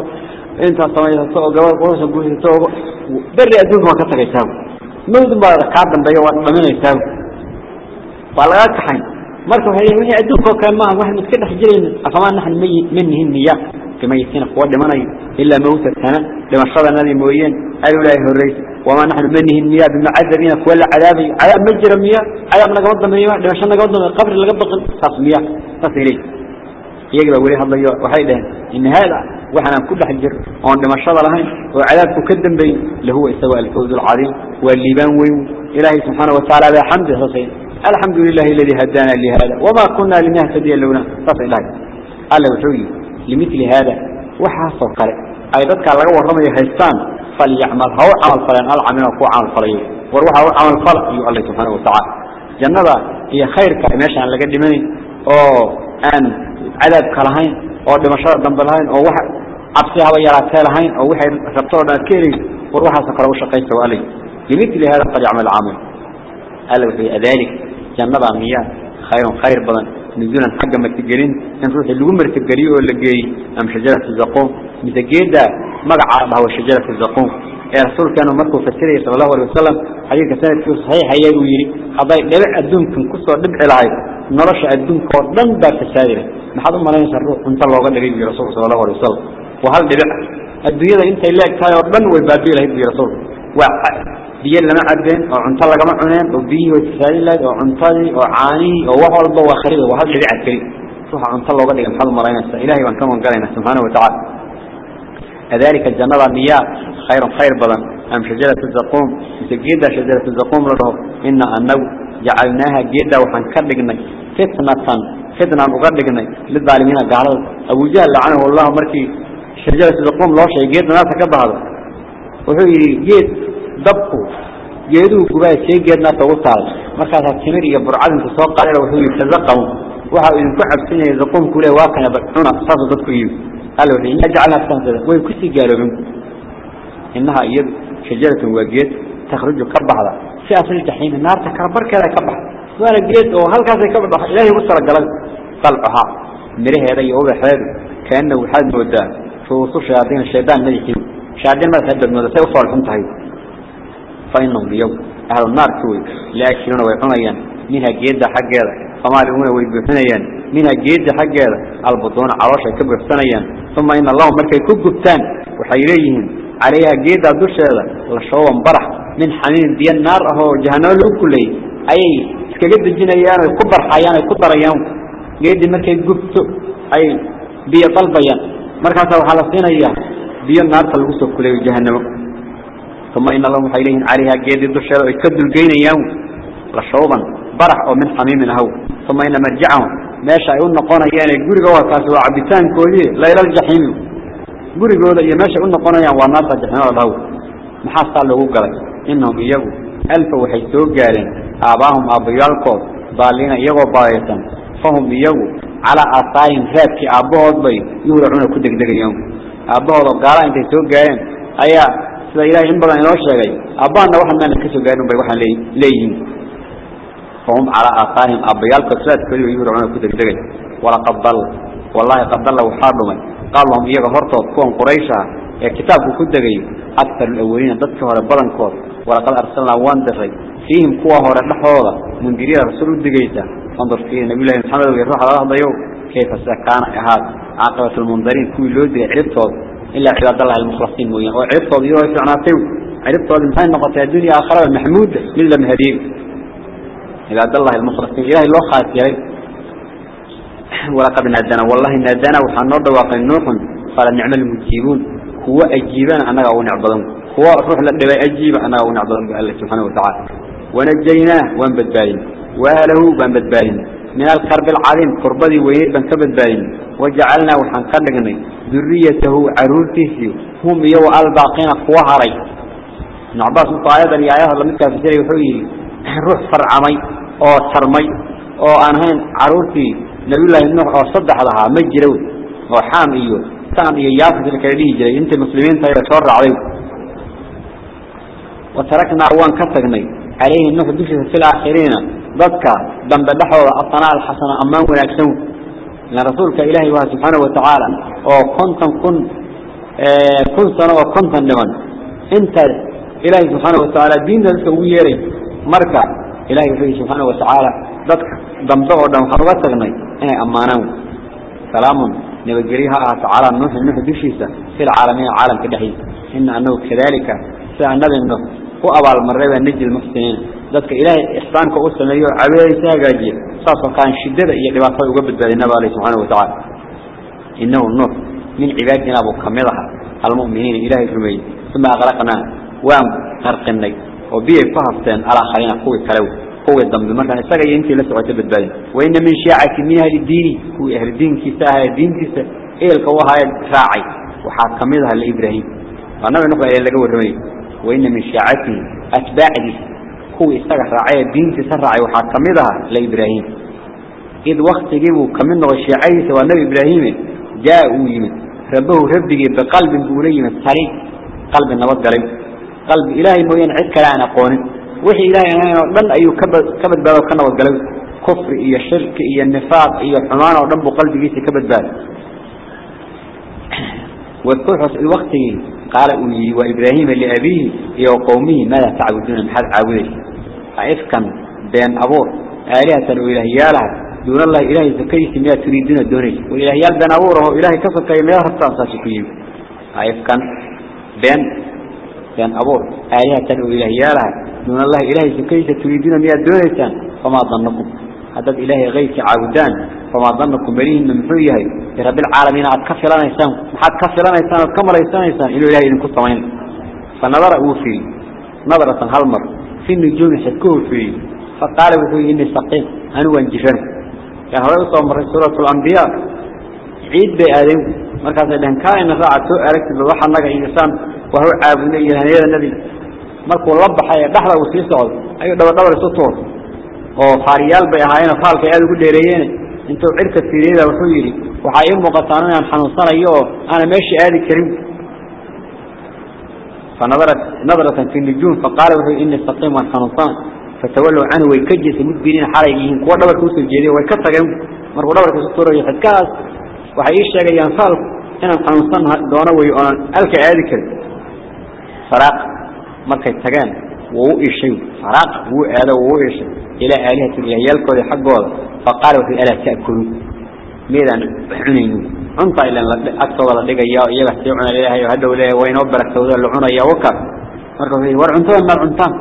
inta samaysato oo gabadh qoysa guursato oo bari adduunka مركو هي وهي ادوكو كان ما واحد متكدح جيرين اقمان نحن ميت من هنيا كما يثنى قوات لمن إلا موت السنة لما صلى النبي موين قالوا لا اله الريس وما نحن من هنيا بمعذبين ولا عذاب على مجرميا على من قد ما يوا لما شنا قد ما قبر لا قد تصميه تصيري يقدر يقول هذا وحي له. إن هذا وحنا كل حد جر اون لما شاء الله وعذابك كدن بين. اللي هو استوى الفوز العظيم. واللي بان وين إلهي سبحانه وتعالى الحمد لله الحمد لله الذي هدانا لهذا وما كنا لنهتدي لولا تصل الله قال وحوي لمثل هذا وحاصل قرئ أي ذاتك على ورمي هيستان فليعمل. هو عمل فلان العمل وقوع عمل وروح هو عمل فلان. يقول الله سبحانه وتعالى. جنة هي خير كإماشا عن لقد مني. أو أن عذاب كلهين أو دمشار دنبلهين أو واحد عبسيها ويراتها لهين أو واحد ربطونا كيري. وروح سكر وشقيت وقالي لمثل هذا فليعمل عمل قال في ذلك. جنة مياه خير خير بدن نزولا حاجة ما تجرين نروح اللي قمر تجريه ولا جاي أم شجرة الزقوم. متجيدة مقع هو شجرة الزقوم. يا رسول كانوا مكوا فسره صلى الله عليه وسلم. حديث كان في صحيح هي ويري قضاء دبع الدون كن كسر دبع العيب نرش الدون كردن بار تسادرة ما حد ما لين سروا انت الله قال لي رسول صلى الله عليه وسلم. وهل دبع الدنيا إنت اللي كاي ودن ويبابي له رسول. Lama cabeen oo cunto lagama cuneen oo biyihii way tisaali lahayd oo cuntadii oo caanihii oo wax walba waa khariba waa hal dhibic keli روح عن طلع وقد يمحض مرينا. إلهي وإن كمان قالنا سبحانه وتعالى. ذلك الجنة المياه خير خير بدن أم شجرة الزقوم؟ جيدة شجرة الزقوم له إن أنه جعلناها جيدة وحنكرقنا فتنة فتنة وقرقنا للظالمين قال أبو جهل لعنه الله مركي. شجرة الزقوم شيء جيد ناس كبه هذا وهو جيد دبقه جيدو كباية شيء جيد ناس وطال مركز التمر يبرع عدم تسوق عليه وهو يتزقم وهو إذن كعب سنة يزقوم كله واقع يبقون أصاف ضدك يو قالوا إن جعلنا فتنة ويكسي قالوا منه إنها يد شجرة وجيد تخرج كبحها في أصل الجحيم النار تكبر كذا كبح ولا جيد وهل كذا كبح إلهي وصل قلب طلعها مره هذا يقول حاد كأنه حاد مودا في وصول شياطين الشيطان ملكين شياطين ما تهدد مودا سيوصل الحمد فإنهم اليوم أهل النار كوي لا يكشلون ويقنيان. منها جيد حق هذا فما لهون ويبحنيان منها جيد حق هذا البطون عراشة كبر سنيان ثم إن الله مركي كبتان وحيريهم. عليها جيدة دوش هذا لشوا مبرح من حنين دي النار هو جهنم الأكلي أي كجد الجنيان يكبر حيان. يكبر أيام جيد مركي جبت أي بي طلبيا مركز وحلصين أيام بي النار تلقصه كلي جهنم. ثم إن الله محيلين عليها جيد دوش هذا يكد الجين أيام لشوا برح أو من حميم هو ثم إن مرجعهم ماشي يقول نقونا يعني يقول جوا كاسوا عبتان كولي لا إلى الجحيم gurigooda iyo meesha u noqonayaan waa naarta jahanada lahaw maxaa saa loogu galay innahum iyagu alfa waxay soo gaareen aabaahum aabbayaalkood baaliina iyagoo baayaysan fahum iyagu calaa aasaarin raadkii aabbahood bay yuuracuna ku degdegayaan aabbahood oo gaala intay soo gaareen ayaa سيد إلهي إن بغان إنه شغي أبانا وحنا نكسو قاينو بي وحنا ليهن فهم على آقاهم أبيال كسرات كريو يبرعون كتر شغي ولا قبل والله قبل له حارلما قال لهم إياه هرطو كون قريشا إيه كتاب كتر أكثر الأولين ضدكوا على بلنكور ولا قد أرسلنا واندري فيهم قواه ورنحوه من بريد رسول الدقيتا فانظر فيه نبي الله محمد ويروح على الله ضيوه كيف سكان أحد عقبة المنظرين كوي لودي عرفتوه إلا عباد الله المخلصين مويا يروح في عناطيو عرفتوض المحين نقطة الدنيا آخرة المحمود لله مهديم عباد الله المخلصين. إلهي الله يلي ولقد نادنا والله نادنا وحنور دواقع نوح قال نعم المجيبون. هو أجيبان أنا ونعبدهم هو روح لدواء أجيب أنا ونعبدهم بأله سبحانه وتعالى. ونجيناه وانبدبالين وأهله بانبدبالين من القرب العظيم. قربدي ويد بان كبدبالين وجعلنا وحنقلقني ذريته عرورته هم يو الباقين قوهري. نعباس مطايدا يا أيها الله مكا في سري وحوي. روح فرعمي أو ترمي أو أنهين عرورتي نبي الله إنه صدح لها مجرون وحام إيوه سام إيو يافد الكريدي جري. انت مسلمين تايرا شر عليهم وتركنا عوان كتغني عليه إنه دفت في الآخرين. ضدك ضمب دحوة الطناء الحسنة أمان ونكسون لأن رسولك إلهي وها سبحانه وتعالى وكنتم كن آه كن سنة وكنتم لمن أنت إلهي سبحانه وتعالى دين ذلك ويري مركع إلهي سبحانه وتعالى. ضدك ضمب ودم خربتغني إنه أمانه. سلام. نبجريها تعالى النوح النوح دشيسة. في العالمين عالم كدحي إن أنه كذلك. سأنبي أنه. هو أبع المرة نجي المحسنين. ذاتك إلهي إحسانك أسلم أيها عبيري ساقاجي صاصا كان شدد إيا لباسة يقبل بالي النبي عليه سبحانه وتعالى إنه النوح من عبادنا أبو كمدها المؤمنين إلهي فرمي ثم أغرقنا وام غرقني وبيه فهفتين على خلينا قوي كلو هو الضم مرة سجى ينتي لسه عتبت بالي وإن من شيعة من أهل الدين هو أهل الدين كيسا الدين كيسا إيه القوة هاي راعي وحاكمها لإبراهيم فأنا نقول إلى لجوا الرمي وإن من شيعته أتباع دي هو استجى راعي الدين كيسا راعي وحاكمها لإبراهيم. إذ وقت جيبوا كمن الشيعي سوى النبي إبراهيم جاءوا يمن ربه ربي بقلب بولي من قلب النبض قلب قلب إلهي موين عد كلام أقونه وحي إلهي أنا أيو كبد كبد باب كنا والقلب كفر إيا شرك إيا النفاق إيا حمان ورب قلب جيسي كبد باب. [coughs] واذكر الوقت قال أولي وإبراهيم لأبيه إيا وقومه ماذا تعبدون من حد عاوده عفكا بين أبوه آلهة وإلهيالها دون الله إلهي زكيس ما تريدون دوني وإلهيال بين أبوه إلهي كسر كي ما يهرب تأساسكيهم عفكا بين بين أبوه آلهة وإلهيالها دون الله إلهي سكيسة تريدون مياه دونيسان فما ظنكم. هذا إلهي غيرك عابدان فما ظنكم بريهم من محويه برب العالمين قد كفلنا إنسان. حد كفلنا إنسان. قد كمل إنسان. إلو إلهي كنت وين فنظر أوفي. نظرة هالمر. في النجوم حكوه فيه فقال وحوي إني سقيم. أنا وانجفن. كان هو يصور من سورة الأنبياء. عيد بآدم. مركز إذن كائن راعته أركت بوحا لك إنسان. وهو عابدنا إلهي النبي. markuu la baxay dhaxda uu sii socdo oo faariyaal bay ahaayeen faalka aad ugu dheereeyeen. Intuu cirka fiiriyada wuxuu yiri waxa ay muuqataa inaan xanuunsanayo oo aan meeshii aadi karin. فنظرت نظرة في النجوم فقال وهو إني سقيم وحنصان فتولوا عنه ويكجس مدبرين حريقين قوة دبر كوسو الجيدي ويكتغن مرقوا دبر كوسو الطورة يحدكاس وحيش شاقا ينفال إنا حنصان دونا ويؤمن ألك عادي كريم فراق markay tagaan وهو إيشي فراق هو هذا وهو إيشي إلى آلهة الهيال كوري حقه فقالوا في الآلهة تأكلوا. ميدان حنينو انطا إلا أكثر الله لقى يلا سيوعنا لله يهدو له وين أبرك سوزر لعنا يوكر مركوا فيه. ورعنتان مرعنتان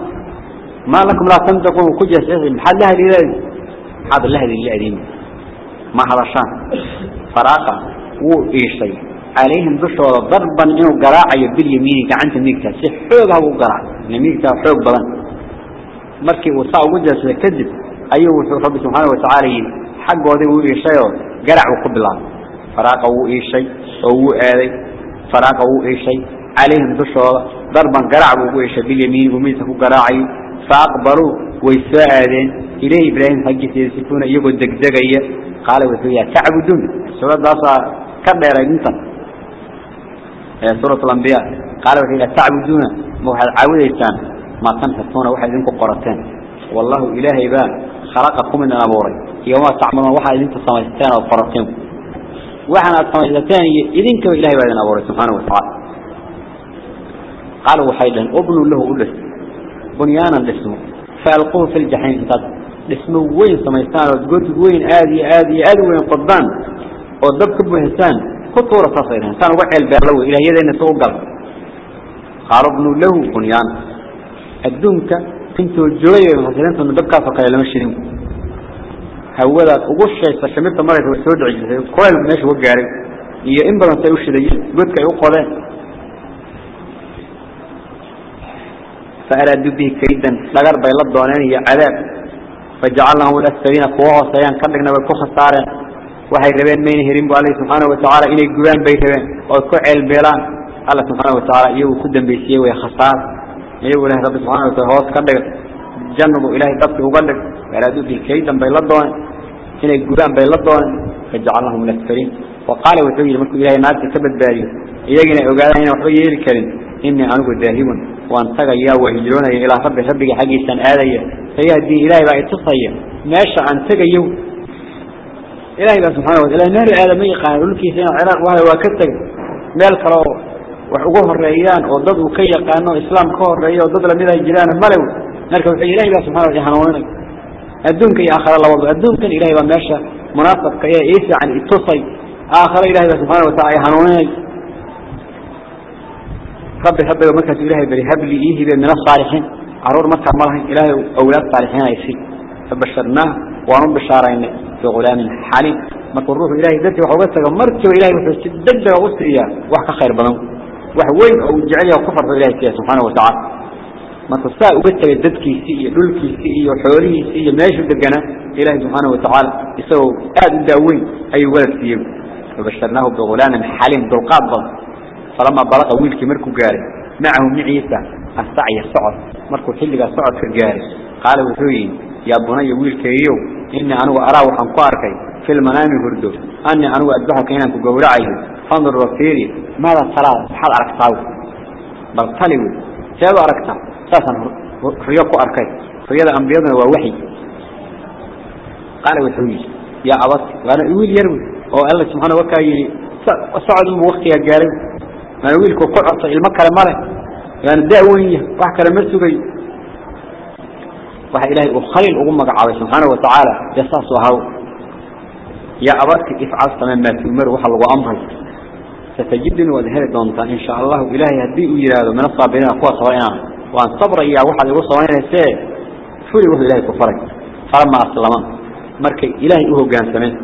ما لكم لا تمتقون كجس يسلم حد لها لذلك حد لها لذلك ما هذا الشان. فراقه هو إيشي عليهم بشرة ضربا إنه قراع يبدل يمينك عنت ميكتا سحوقها وقراع ميكتا حوق بلان. مركي وصاع وجه سكذب أيوه رب سبحانه وتعالى حق وذي وإيه شيء قرع وقبلا فراق وإيه شيء وهو آذي فراق وإيه شيء. عليهم بشرة ضربا وإيه شيء. باليمين وميته قراعي فأقبلوا ويساعدين. إليه إبراهيم حقي سيسكون يقول دقدقية. قال وثويا تعبدون. سورة داسا كبيرة جنتا. سورة الأنبياء. قال وحيلا تعبدون موحد عاوديتان ما تنحطون واحد منكم قرتين. والله إلهي با خلقكم من أبوري يوم تعملون واحد انت صميتان وقرتين واحد صميتان إذنك إلهي بعد أبوري سبحانه وتعالى. قالوا وحيدا ابنوا له أولس بنيانا لاسمه فألقوه في الجحيم. لاسمه وين صميتان؟ وقلت وين؟ آدي آدي آدي وين؟ قضان ودبك بهسان خطورة تصيرها كان وحي البرلو إلى يدين توقل قالوا ابنوا له بنيان. الدنك كنت الجوية مثلا أنه دبكا فقال لما الشرين هولا وقش شيء فشمرت مرة وسود عجزة كل ماشي وقاري. هي إنبرا سيوشي دي قلت يقول فأرادوا به كيدا لغر بيلد دونان هي عذاب. فجعلهم الأسفلين قوة سيان كدقنا بالكوخة صارين وهي ربان ما ينهرين بو الله سبحانه وتعالى إنه قبان بي ربان وكعل بيلان الله سبحانه وتعالى إيهو قدن بيسيه ويخصار إيهو الله رب سبحانه وتعالى هو سكندك جنب إلهي قبطه وقلك وعلى دوته كيدا بي لدوان إنه قبان بي لدوان فجعلهم لكفرين وقال وتعالى ملك إلهي ما تثبت باري إيهينا أقال هنا وحوية الكريم إني أنك ذاهب وانتقى إياه وإجرونه إلى رب ربك حقيسا آلي فيهدي إلهي بأي تصير ماشى عن تقى إلهي سبحانه وتعالى. نار آدم يقان لكي سينا العراق وهذا وكتك مال كلو وحقوه الرئيان وضد وكي يقانو إسلام كوه الرئيان وضد لمدى الجيران الملو. نركب إلهي سبحانه وتعالى حنوانك الدونك يا آخر الله وضع. الدونك إلهي بماشى منافق كي إيسا عن التصي آخر إلهي سبحانه وتعالى حنوانك ربي حبي ومكة إلهي بري. هب لي إيه من الصالحين. عرور مكة مالهم إلهي أولاد صالحين يسي فبشرناه. وانو بشارين في غلام حليم ما الروح إلهي ذاتي وحوقتك مركب إلهي وحسي الدجة وغسرية وحكا خير بلن. وحوين أو وكفر في إلهي سبحانه وتعالى. ما تصاء وقتك الددكي سيئة للكي سيئة وحوريه سيئة ماشي الدقنا إلهي سبحانه وتعالى يسوي آد الداوين أي ولد سيئة فبشرناه بغلام حليم بالقاب فلما بلغ ويلك مركو قاري. معه معيسى السعي الصعد مركو حلق الصعد في القاري. قال وحوين يا بني ويلك يو إني أنا أرى وحن قاركي في المنام هردو. أني أنا أذبحك هنا كجورعي فانظر وفيري ماذا صلاة حال أركتاو. بل تلوي سيادو أركتا ساسا ريوكو أركي. رياض أنبيادنا ووحي. قال وحوي. يا أبط وأنا أقول يروي أو الله سبحانه وكاي. صعد بوقتي يا جارب أنا أقول لك قعص المكة المرة يعني دعوية وحكى لمرسوكي وحي إلهي أخيل أغمك عبي سبحانه وتعالى يصاصوها يا أبارك إفعال تماما في أمر وحل وأمهل. ستجدني وذهب دونتا إن شاء الله إلهي هدئ إلهي من الصابرين أخوة صبرينا وأن صبر إياه وحد يقول صبرينا سيء فولي وحد إلهي كفرك. فلما أسلم. مركي إلهي أهو قان سمين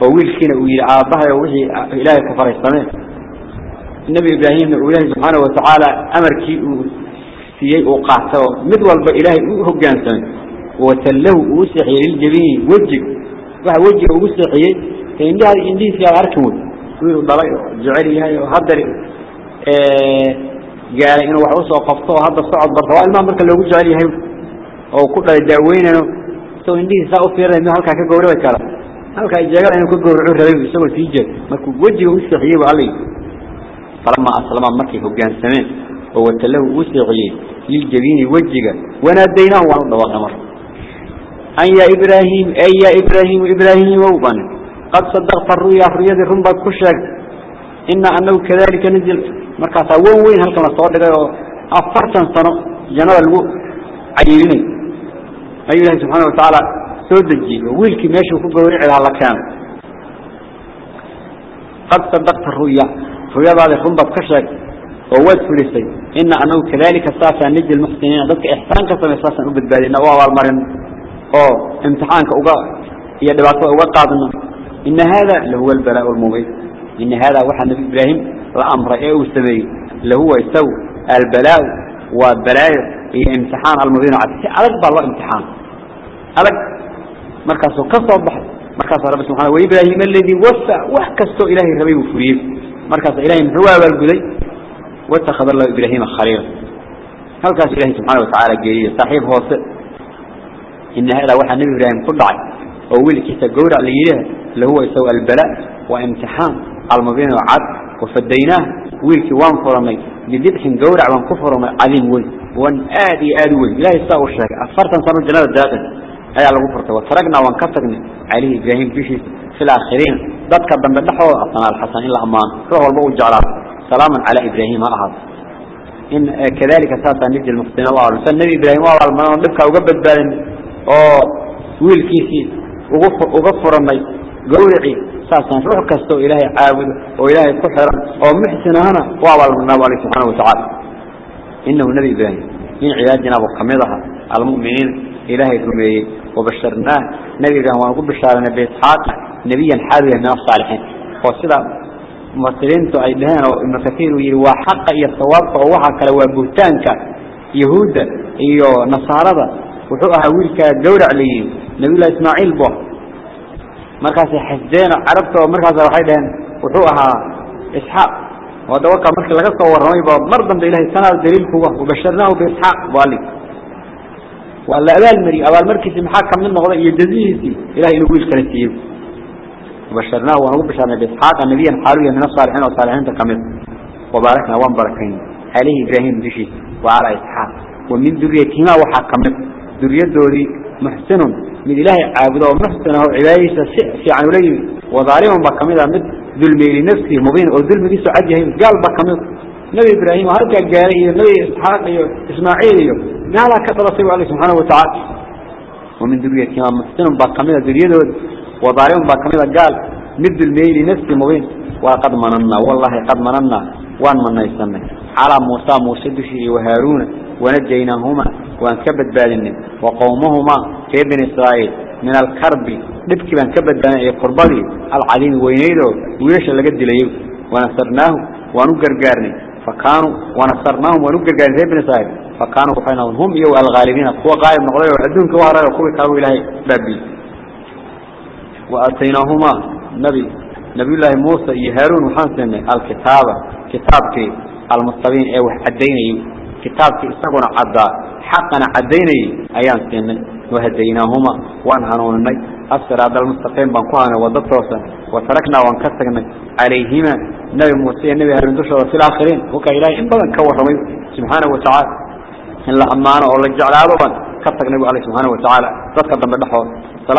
فويل كين أولي أبارك وحي إلهي كفرك سمين النبي إبراهيم إلهي سبحانه وتعالى أمر كي uu qaatay oo mid walba ilaahay u hoggaansamay watallahu uu seexiyey liljabiini wejig waxa wejiga ugu seexiyey indhaha indhihiisi aad arkin wey wiil dhalay oo jecel yahay oo haddar gaaray inuu wax usoo qabto oo hadda socod barto waa ilmaha marka loogu jecel yahay oo ku dhalay daaweynayo isagoo indhihiisa saa u fiirinay mid halkaa ka gawrabi kara halkaa jeegada inuu ka gawraco rabay isagoo ووتله وسعيه للجبين وجهه وناديناه وعنده وغمر أن يا إبراهيم أي يا إبراهيم إبراهيم ووبان قد صدقت الرؤية الرؤية ذي رنبا كشك إن أنه كذلك نزل. مركز ووين هل كما صورت أفرتا صنع. جنال ألو عيني أي الله سبحانه وتعالى. سود الجيب. ويلك ما يشوف قوي على الكام قد صدقت الرؤية فيضع ذي رنبا كشك وود كل شيء إن أنو كذلك صافا نجي المحسنين ضد إحسان كسم صافا نبت بالي نوع والمرن أو امتحانك أوقع يدبعك أوقع قادم. إن هذا اللي هو البلاء المبين. إن هذا وحى النبي إبراهيم الأمر إيه والسبي اللي هو يسو البلاء والبلاء هي امتحان على المبين على ألق بالله امتحان. ألق. مركز قصة بحر مركز رب سبحانه وإبراهيم الذي وفى وحكسته إلهي ربي وفريف مركز إلهي هو والقلي واتخذ الله إبراهيم خليلا. هل كان إلهي سبحانه وتعالى قريبا صحيح هو صد إن هذا وحى النبي إبراهيم قل عدد أول كيسة قورع ليله اللي هو يسوى البلاء وامتحان على مبين وعد وفديناه ويلك وان فرمي. لذبح قورع وان كفر وما عليم ول وان آدي آدي ول لا يستطيع الشرك أفرت أنصار الجنال الدلاثة اي على غفرته وفرقنا وان كفرنا عليه إبراهيم بيشي في الآخرين. ذات كبن بلحوه أطنا الحسن. إلا أمان. روح والبقو الجعلات سلاما على إبراهيم أرهب إن كذلك ساسا نجد المختنى الله عليه وسلم. نبي إبراهيم أرهب من أرهب لك وقبت بالن ويل كيسي. وغفر, وغفر مي قولعي ساسا روح كستو إلهي عابد. وإلهي صحرا ومحسن هنا. وعلى المنام عليه سبحانه وتعالى. إنه نبي إبراهيم. من عيادنا وقمضها المؤمنين. إلهي ثمي وبشرناه. نبي إبراهيم وقبل شارنا بإسحاق. نبيا حاليا من الصالحين. وصلا مصرينتو عيدهان المفاتير ويروا حق إيا الثواب فعوها كلاوا بوتانك يهودا إيا نصاردا وحقها ويركا دور عليهم. نبي الله إسماعيل بوه مركز حزين عربته ومركز الحيدهان وحقها إسحاق. ودوكا مركز لغسة ورميبا مرضا بإله السنة الدليل هو وبشرناه بإسحاق بالك وقال لأبال مري. أبال مركز محاكم من المغضاء يجزيه إلهي نقول كنسيه وبشرنا ونقول بشرنا بإسحاق النبي حاليا من الصالحين وصالحين تكمل. وباركنا وانبركين عليه إبراهيم بشي وعلى إسحاق. ومن دريتهما وحاكمت دريت دوري محسن من إله عابد ومحسن عبادة سعسي عن أولي وظالما بكمل من ظلمي لنفسه مبين. وظلمي ليسوا عجيهم قال بكمل. نبي إبراهيم هرجع قاله إيه؟ نبي إسحاق إيه؟ إسماعيل إيه؟ نالا كثر صيب عليه سبحانه وتعالى. ومن دريتهما محسن بكمل. دريت دوري وضاريهم باكمل قال مد الميل نفسي مبين وقد مننا والله قد مننا. وان مننا يسمى على موسى موسى دشري وهارون ونجيناهما وانكبت بالنه وقومهما في ابن إسرائيل. من الكرب. نبكي بانكبت بانا إيه يقربالي العليم وينيدو. ويشا لقد ليو. ونصرناه ونقرقارني. فكانوا ونصرناهم ونقرقارني في ابن إسرائيل. فكانوا فحينهم هم يو الغالبين. قوة غائب نقضي وعدهم كوارا وقوة كاروا إلهي. بابي. Nebi ibraahim oo halkaa gaaray iyo nebi isxaaq iyo ismaaciil iyo gaalaa ka dhalatay bu alle subxaana watacaala wa min duriyatihimaa muxsinun baa kamid a duriyadooda wadaaliman baa kamid a gaal mid dulmiyey linafsihi mubiin walaqad manannaa wallahi qad manannaa waan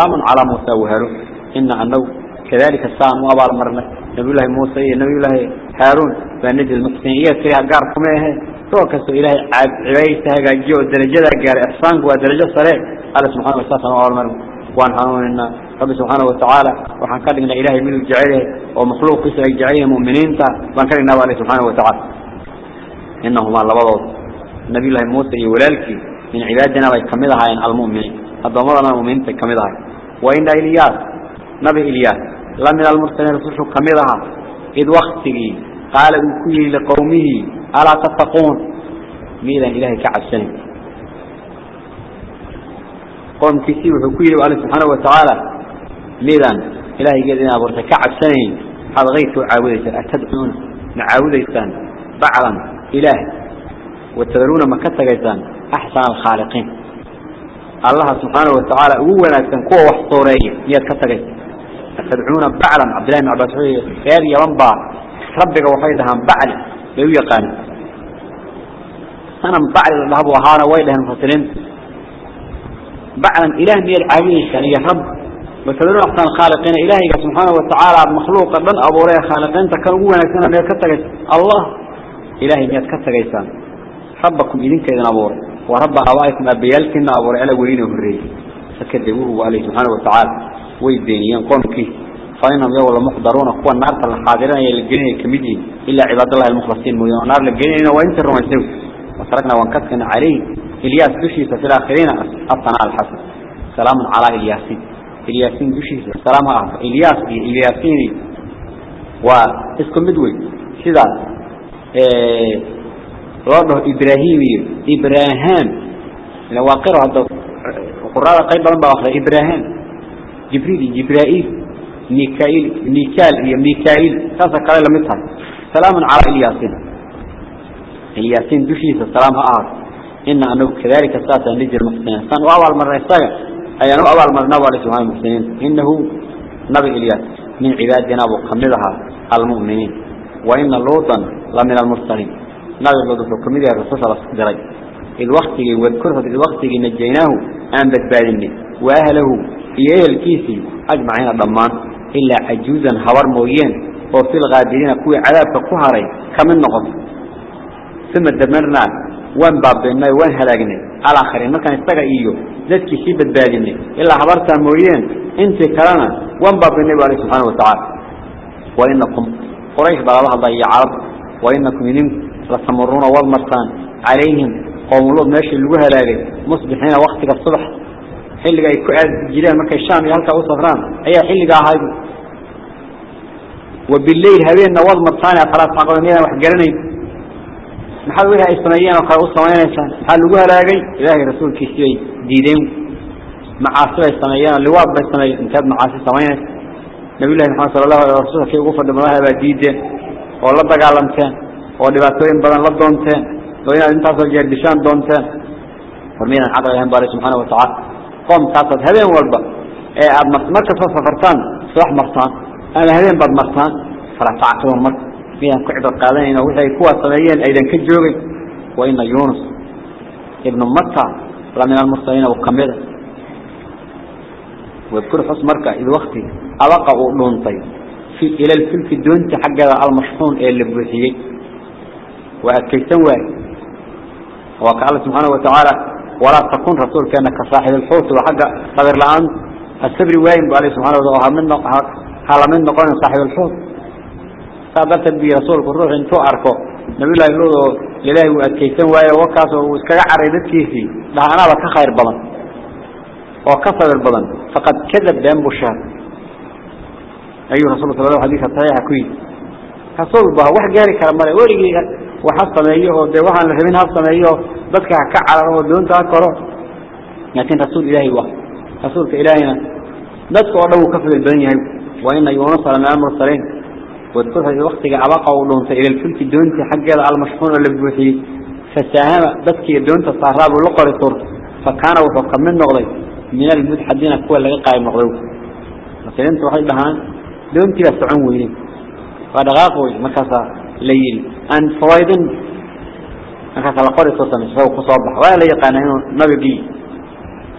manaysanay calaa muusa muuse dushii iyo wahaaruuna wanajaynaahuma waan ka badbaadinay wa qowmahumaa reer bani israa'iil min alkarbi dhibkii إن عنو كذلك السام وأبار مرنا نبي الله موسى نبي الله هارون. فنجد المسلمين يسري أقاركم إيه توكس إله عبيته جو درجة قال إحسانك ودرجة صلاة على سبحانه وتعالى وأبار مرنا وان حانون إن رب سبحانه وتعالى وحان كان لنا إله من الجعيله ومخلوق قصر الجعيله مؤمنين وأن كان لنا وعلى سبحانه وتعالى. إنهما الله نبي الله موسى يولالك من عبادنا ويكمدها عن المؤمنين. هذا مرنا المؤمنين تكمدها وإن إلياس نبي إلياس لم من المرسلين رسوله كمدها إذ وقته قال كل لقومه ألا تتقون؟ ميدا إلهي كعب سنة قوم كسي وحكوية وقال سبحانه وتعالى. ميدا إلهي قدنا أبورت كعب سنة هذا غيث عاودة أتدعون؟ نعاودة بعلا إله. وتذرون ما كتغيثان أحسن الخالقين. الله سبحانه وتعالى أولا كان قوة وحصورية. يد أتدعون بعلا. عبد الله بن عباس خير يلنبا ربك وحيدها بعل. لو يقان أنا بعل الله وهانا ويلها المفسرين بعلا إله ميل عابين كان يا رب. وتدرون أحسن الخالقين. إلهي سبحانه وتعالى مخلوق. من أبو ريا خالقين. أكثر ميل كتغيث. الله. إلهي ميل كتغيثان. ربكم إذن كيدن أبور ورب أبائكم أبيالكم أبور على ولين الرئيس فكذبوه عليه سبحانه وتعالى. ويدينيان قومك فإنهم يولا محضرون قوة النار الحاضرين يلقينه كمدين إلا عباد الله المخلصين مليون. النار لقينه وإنت الرمسيو وتركنا وانكتكنا عليه إلياس دشيس في الآخرين. أطنع الحسن. سلام على إلياسين. إلياسين دشيس سلام على إلياس إلياسين واسكم مدوي. سيدا رده إبراهيمي إبراهام لواقره هذا. قرآن قيب لنبا أخرى إبراهام جبريل جبرائيل ميكائيل ميكال هي ميكائيل. ساسا قال لمثل سلام على إلياسين. إلياسين دشيس السلام أعاد إن أنه كذلك ساسا نجي المحسنين. سان وأول مرة يستغل أي أنه أول مرة نبع لسبحانه المحسنين. إنه نبي إلياس. من عبادنا وقمدها المؤمنين. وإن لوطا لمن المرسلين. نبي الله حكمه الرسول صلى الله عليه وسلم. إذ وقته واذكره إذ وقته نجيناه أن بتبادني وأهله إيه الكيسي أجمعين الضمان إلا عجوزا هور مويين. وفي الغابرين كوي عذاب كهري كمن نقص. ثم دمرنا وان بابنا وان هلاقنا على آخرين ما كان يستقى إيو. ذاتك شي بتبادني إلا حضرتها مويين. انت كلانا وان بابنا وعليه سبحانه وتعالى. وإنكم قريش بلا الله ضيع وإنكم منهم لتمرون والمرتان عليهم. قوم الله ماشي اللي هلاقي مصبحين وقتك الصبح. حلقة يكؤاد جيران مكة الشام يهلك وصفران أي حلقة هاي؟ وبالليل هبين نوض مرتان ثلاث عقرمين واحد قرنين محل ويها إسماعيين وقال أصلا إنسان محل ويها لاقي إلهي رسول كيسي ديدين معاصر إسماعيين اللواب بإسماعيين انتاب معاصر إسماعيين نبي الله محمد صلى الله عليه وسلم كي غفر دمراها بديدين والله دقالمتين oo dhibaatooyin badan la doonteen oo inaad ilahin baari subxaana watacaala qoomkaasaad habeen walba ee aad markastoo safartaan subax martaan ama habeen baad martaan falaa tacqibuun marka miyaan ku cibad qaadanayna wixii ay kuwaa sameeyeen aydan ka joogay wa ina yunus ibnu matta la min almursaliina uu kamida wadkur xus marka id wakti abaqa uu dhuuntay fi ila lfilki doonta xaggeeda almashxuun ee la buuxiyey وأكيسان واي وقال سبحانه وتعالى ولا تكون رسول كان كصاحب الحوت وحق صبر الآن السبر واي عليه سبحانه وتعالى هل من نقول صاحب الحوت? صادرت بي رسول الروح انتو أركو. نبي الله يقول لله وأكيسان واي وكاس واسكا عريدت كيسي. لها أنا بك خير بلن. وكسر البلن. فقد كذب بأن بشار أيها رسول الله صلى الله عليه وسلم كويس. رسول الله واحد جاري كرمالي. ورقي وحصميه ده وحن رحمين حصميه بس كعك على ودون تذكره لكن رسول إلهي واحد. رسول إلهينا. بس كعده كفر الدنيا. وإن يونس على أمر صلين وذكرها في وقت جعبقة ودون إلى الفلك دون تحجج على المشحون اللي بوحي فساهم بس كي دون تصحراء ولقى الطر فكان وفق من نغلي من المد حدينا كل لقى مغلوب مثلا انت واحد بهان. دون تبى سعوم وين فدغاقوي مكسر ليل أن فوائد أنك على قول صوتا سوى كصابح ولا يقان إنه نبي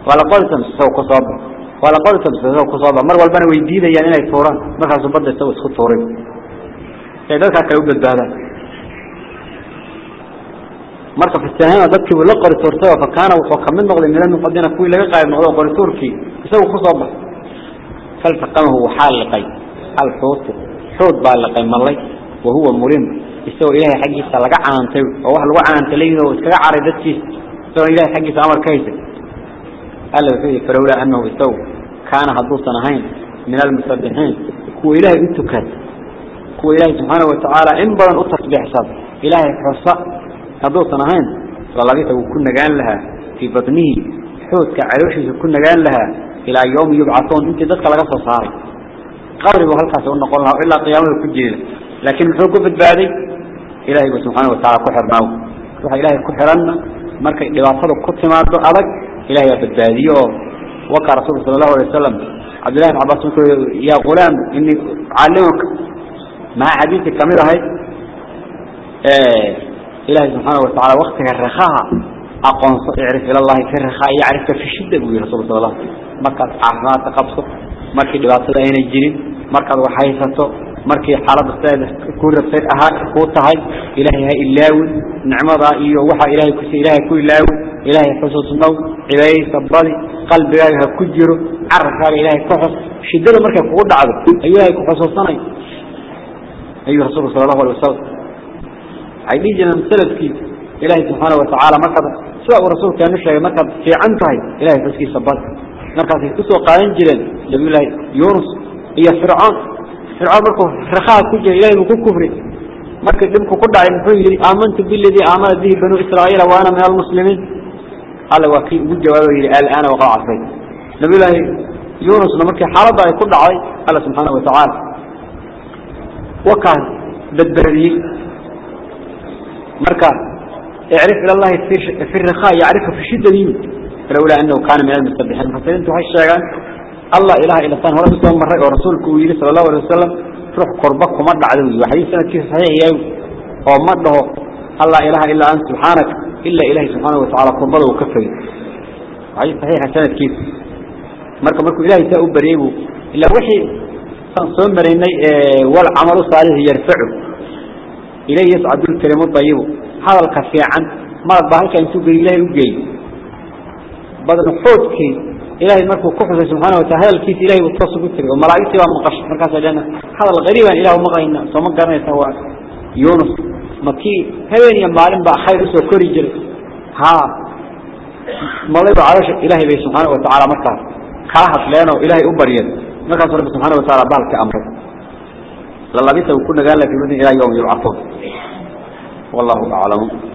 ولا قول سوى كصابح ولا قول سوى كصابح مر والبنا ويديد يعني إنه يثوران مرة زبط يسوي سخط ثورين يعني ذلك البهذا مرة في السنة ذكي ولقر تورتوا. فكان وفق من نغض من المقدمة كوي لقى قائم نغض قر توركي. يسوي كصابح فالتقمه حال لقي. الحوت حوت. بالقي مالي وهو مريم يسوي إلهي حقي سلقع عن تي وواحد لقع عن تليه واسكع عرضتي يسوي إلهي حقي سأمر كيسة قال له فيه فلولا أنه يسوي كان هدو سنهين من المسبحين. هو إلهي انتكت. هو إلهي سبحانه وتعالى بدن أتصبح صد إلهي حصاء هدو سنهين فالله كنا قال لها في بطنه. حوت كعروشه كنا قال لها. إلى يوم يبعثون. انت ذاتك لغا صار قبر وهلكاس ونقول لها إلا قيامه كجيل لكن محوكو في البادي إلهي سبحانه وتعالى كحر ماو روح إلهي كحرنا مركا لباصده كنت ما أدو أدك إلهي في البادي وقع رسول صلى الله عليه وسلم عبد الله بن عباس يا غلام إني أعلمك مع حديثك كامل هاي. آه إلهي سبحانه وتعالى وقتها الرخاء أقون يعرف إلى الله في الرخاء يعرف في الشدة بوي رسول الله. عليه وسلم مركز عافمات تقبصه مركز لباطة أين الجنين مركز وحيثته مركز حالة السادة كورة السيد أها قوتها إلهي هاي اللاوي نعمة رأيه وحا إلهي كسي إلهي كل لاوي إلهي حسوس النو عباية صبالي قلب إلهي كجره عرف هذا إلهي كحص شدة مركز قود عبد أيها كحصوصني أيها رسول صلى الله عليه وسلم عيدي جنا مسلسك إلهي سبحانه وتعالى مركز سواء رسول كان نشأ مركز في عنته إلهي فسكي صبالي مركز يكسوا قائن جلا نبي الله يونس هي فرعون فرعون مركو رخاء كجر إلهي وكو كفري. مركز دمكو قدع ينفعي آمنت بالذي آمن به بنو إسرائيل وأنا من المسلمين. قال وكي وجوابه الآن وقع عصيت نبي الله يونس لما حالة يقول عليه الله سبحانه وتعالى. وكان بالبردي مركز يعرف إلى الله في الرخاء يعرفه في الشدة لولا أنه كان من المسبحين. فسلمت هاي الشيئان الله إله إلا ثان هرب ورسولك ويلي صلى الله عليه وسلم روح قربك ومد عدوي وحديث سنة كيف صحيح يوم؟ ومده الله إله إلا أنت سبحانك. إلا إله سبحانه وتعالى قربه وكفه. وحديث صحيح سنة كيف؟ مركب مركب إلهي سأب بريبه إلا وحي صنصون مريني والعمل الصالح يرفعه. إليه يسعد الكلمة الطيبة هذا الكفي عن مرض بهلك أن تقول إلهي وجي بدل حوتك. إلهي مركو كفر سبحانه وتعالى الكيس إلهي والتصف بالتري وملائكتي ومقش مركز جنة. هذا الغريب أن إله مغينا سوما قرنا يتوى يونس مكي هبين يمالين بقى خير سوى كوري جري ها. مولي عرش إلهي بي سبحانه وتعالى مركز كاهت لنا وإلهي أبريد مركز رب سبحانه وتعالى بالك أمره. لله بيسا وكنا قال في مدن إلى يوم يبعثون. والله أعلم.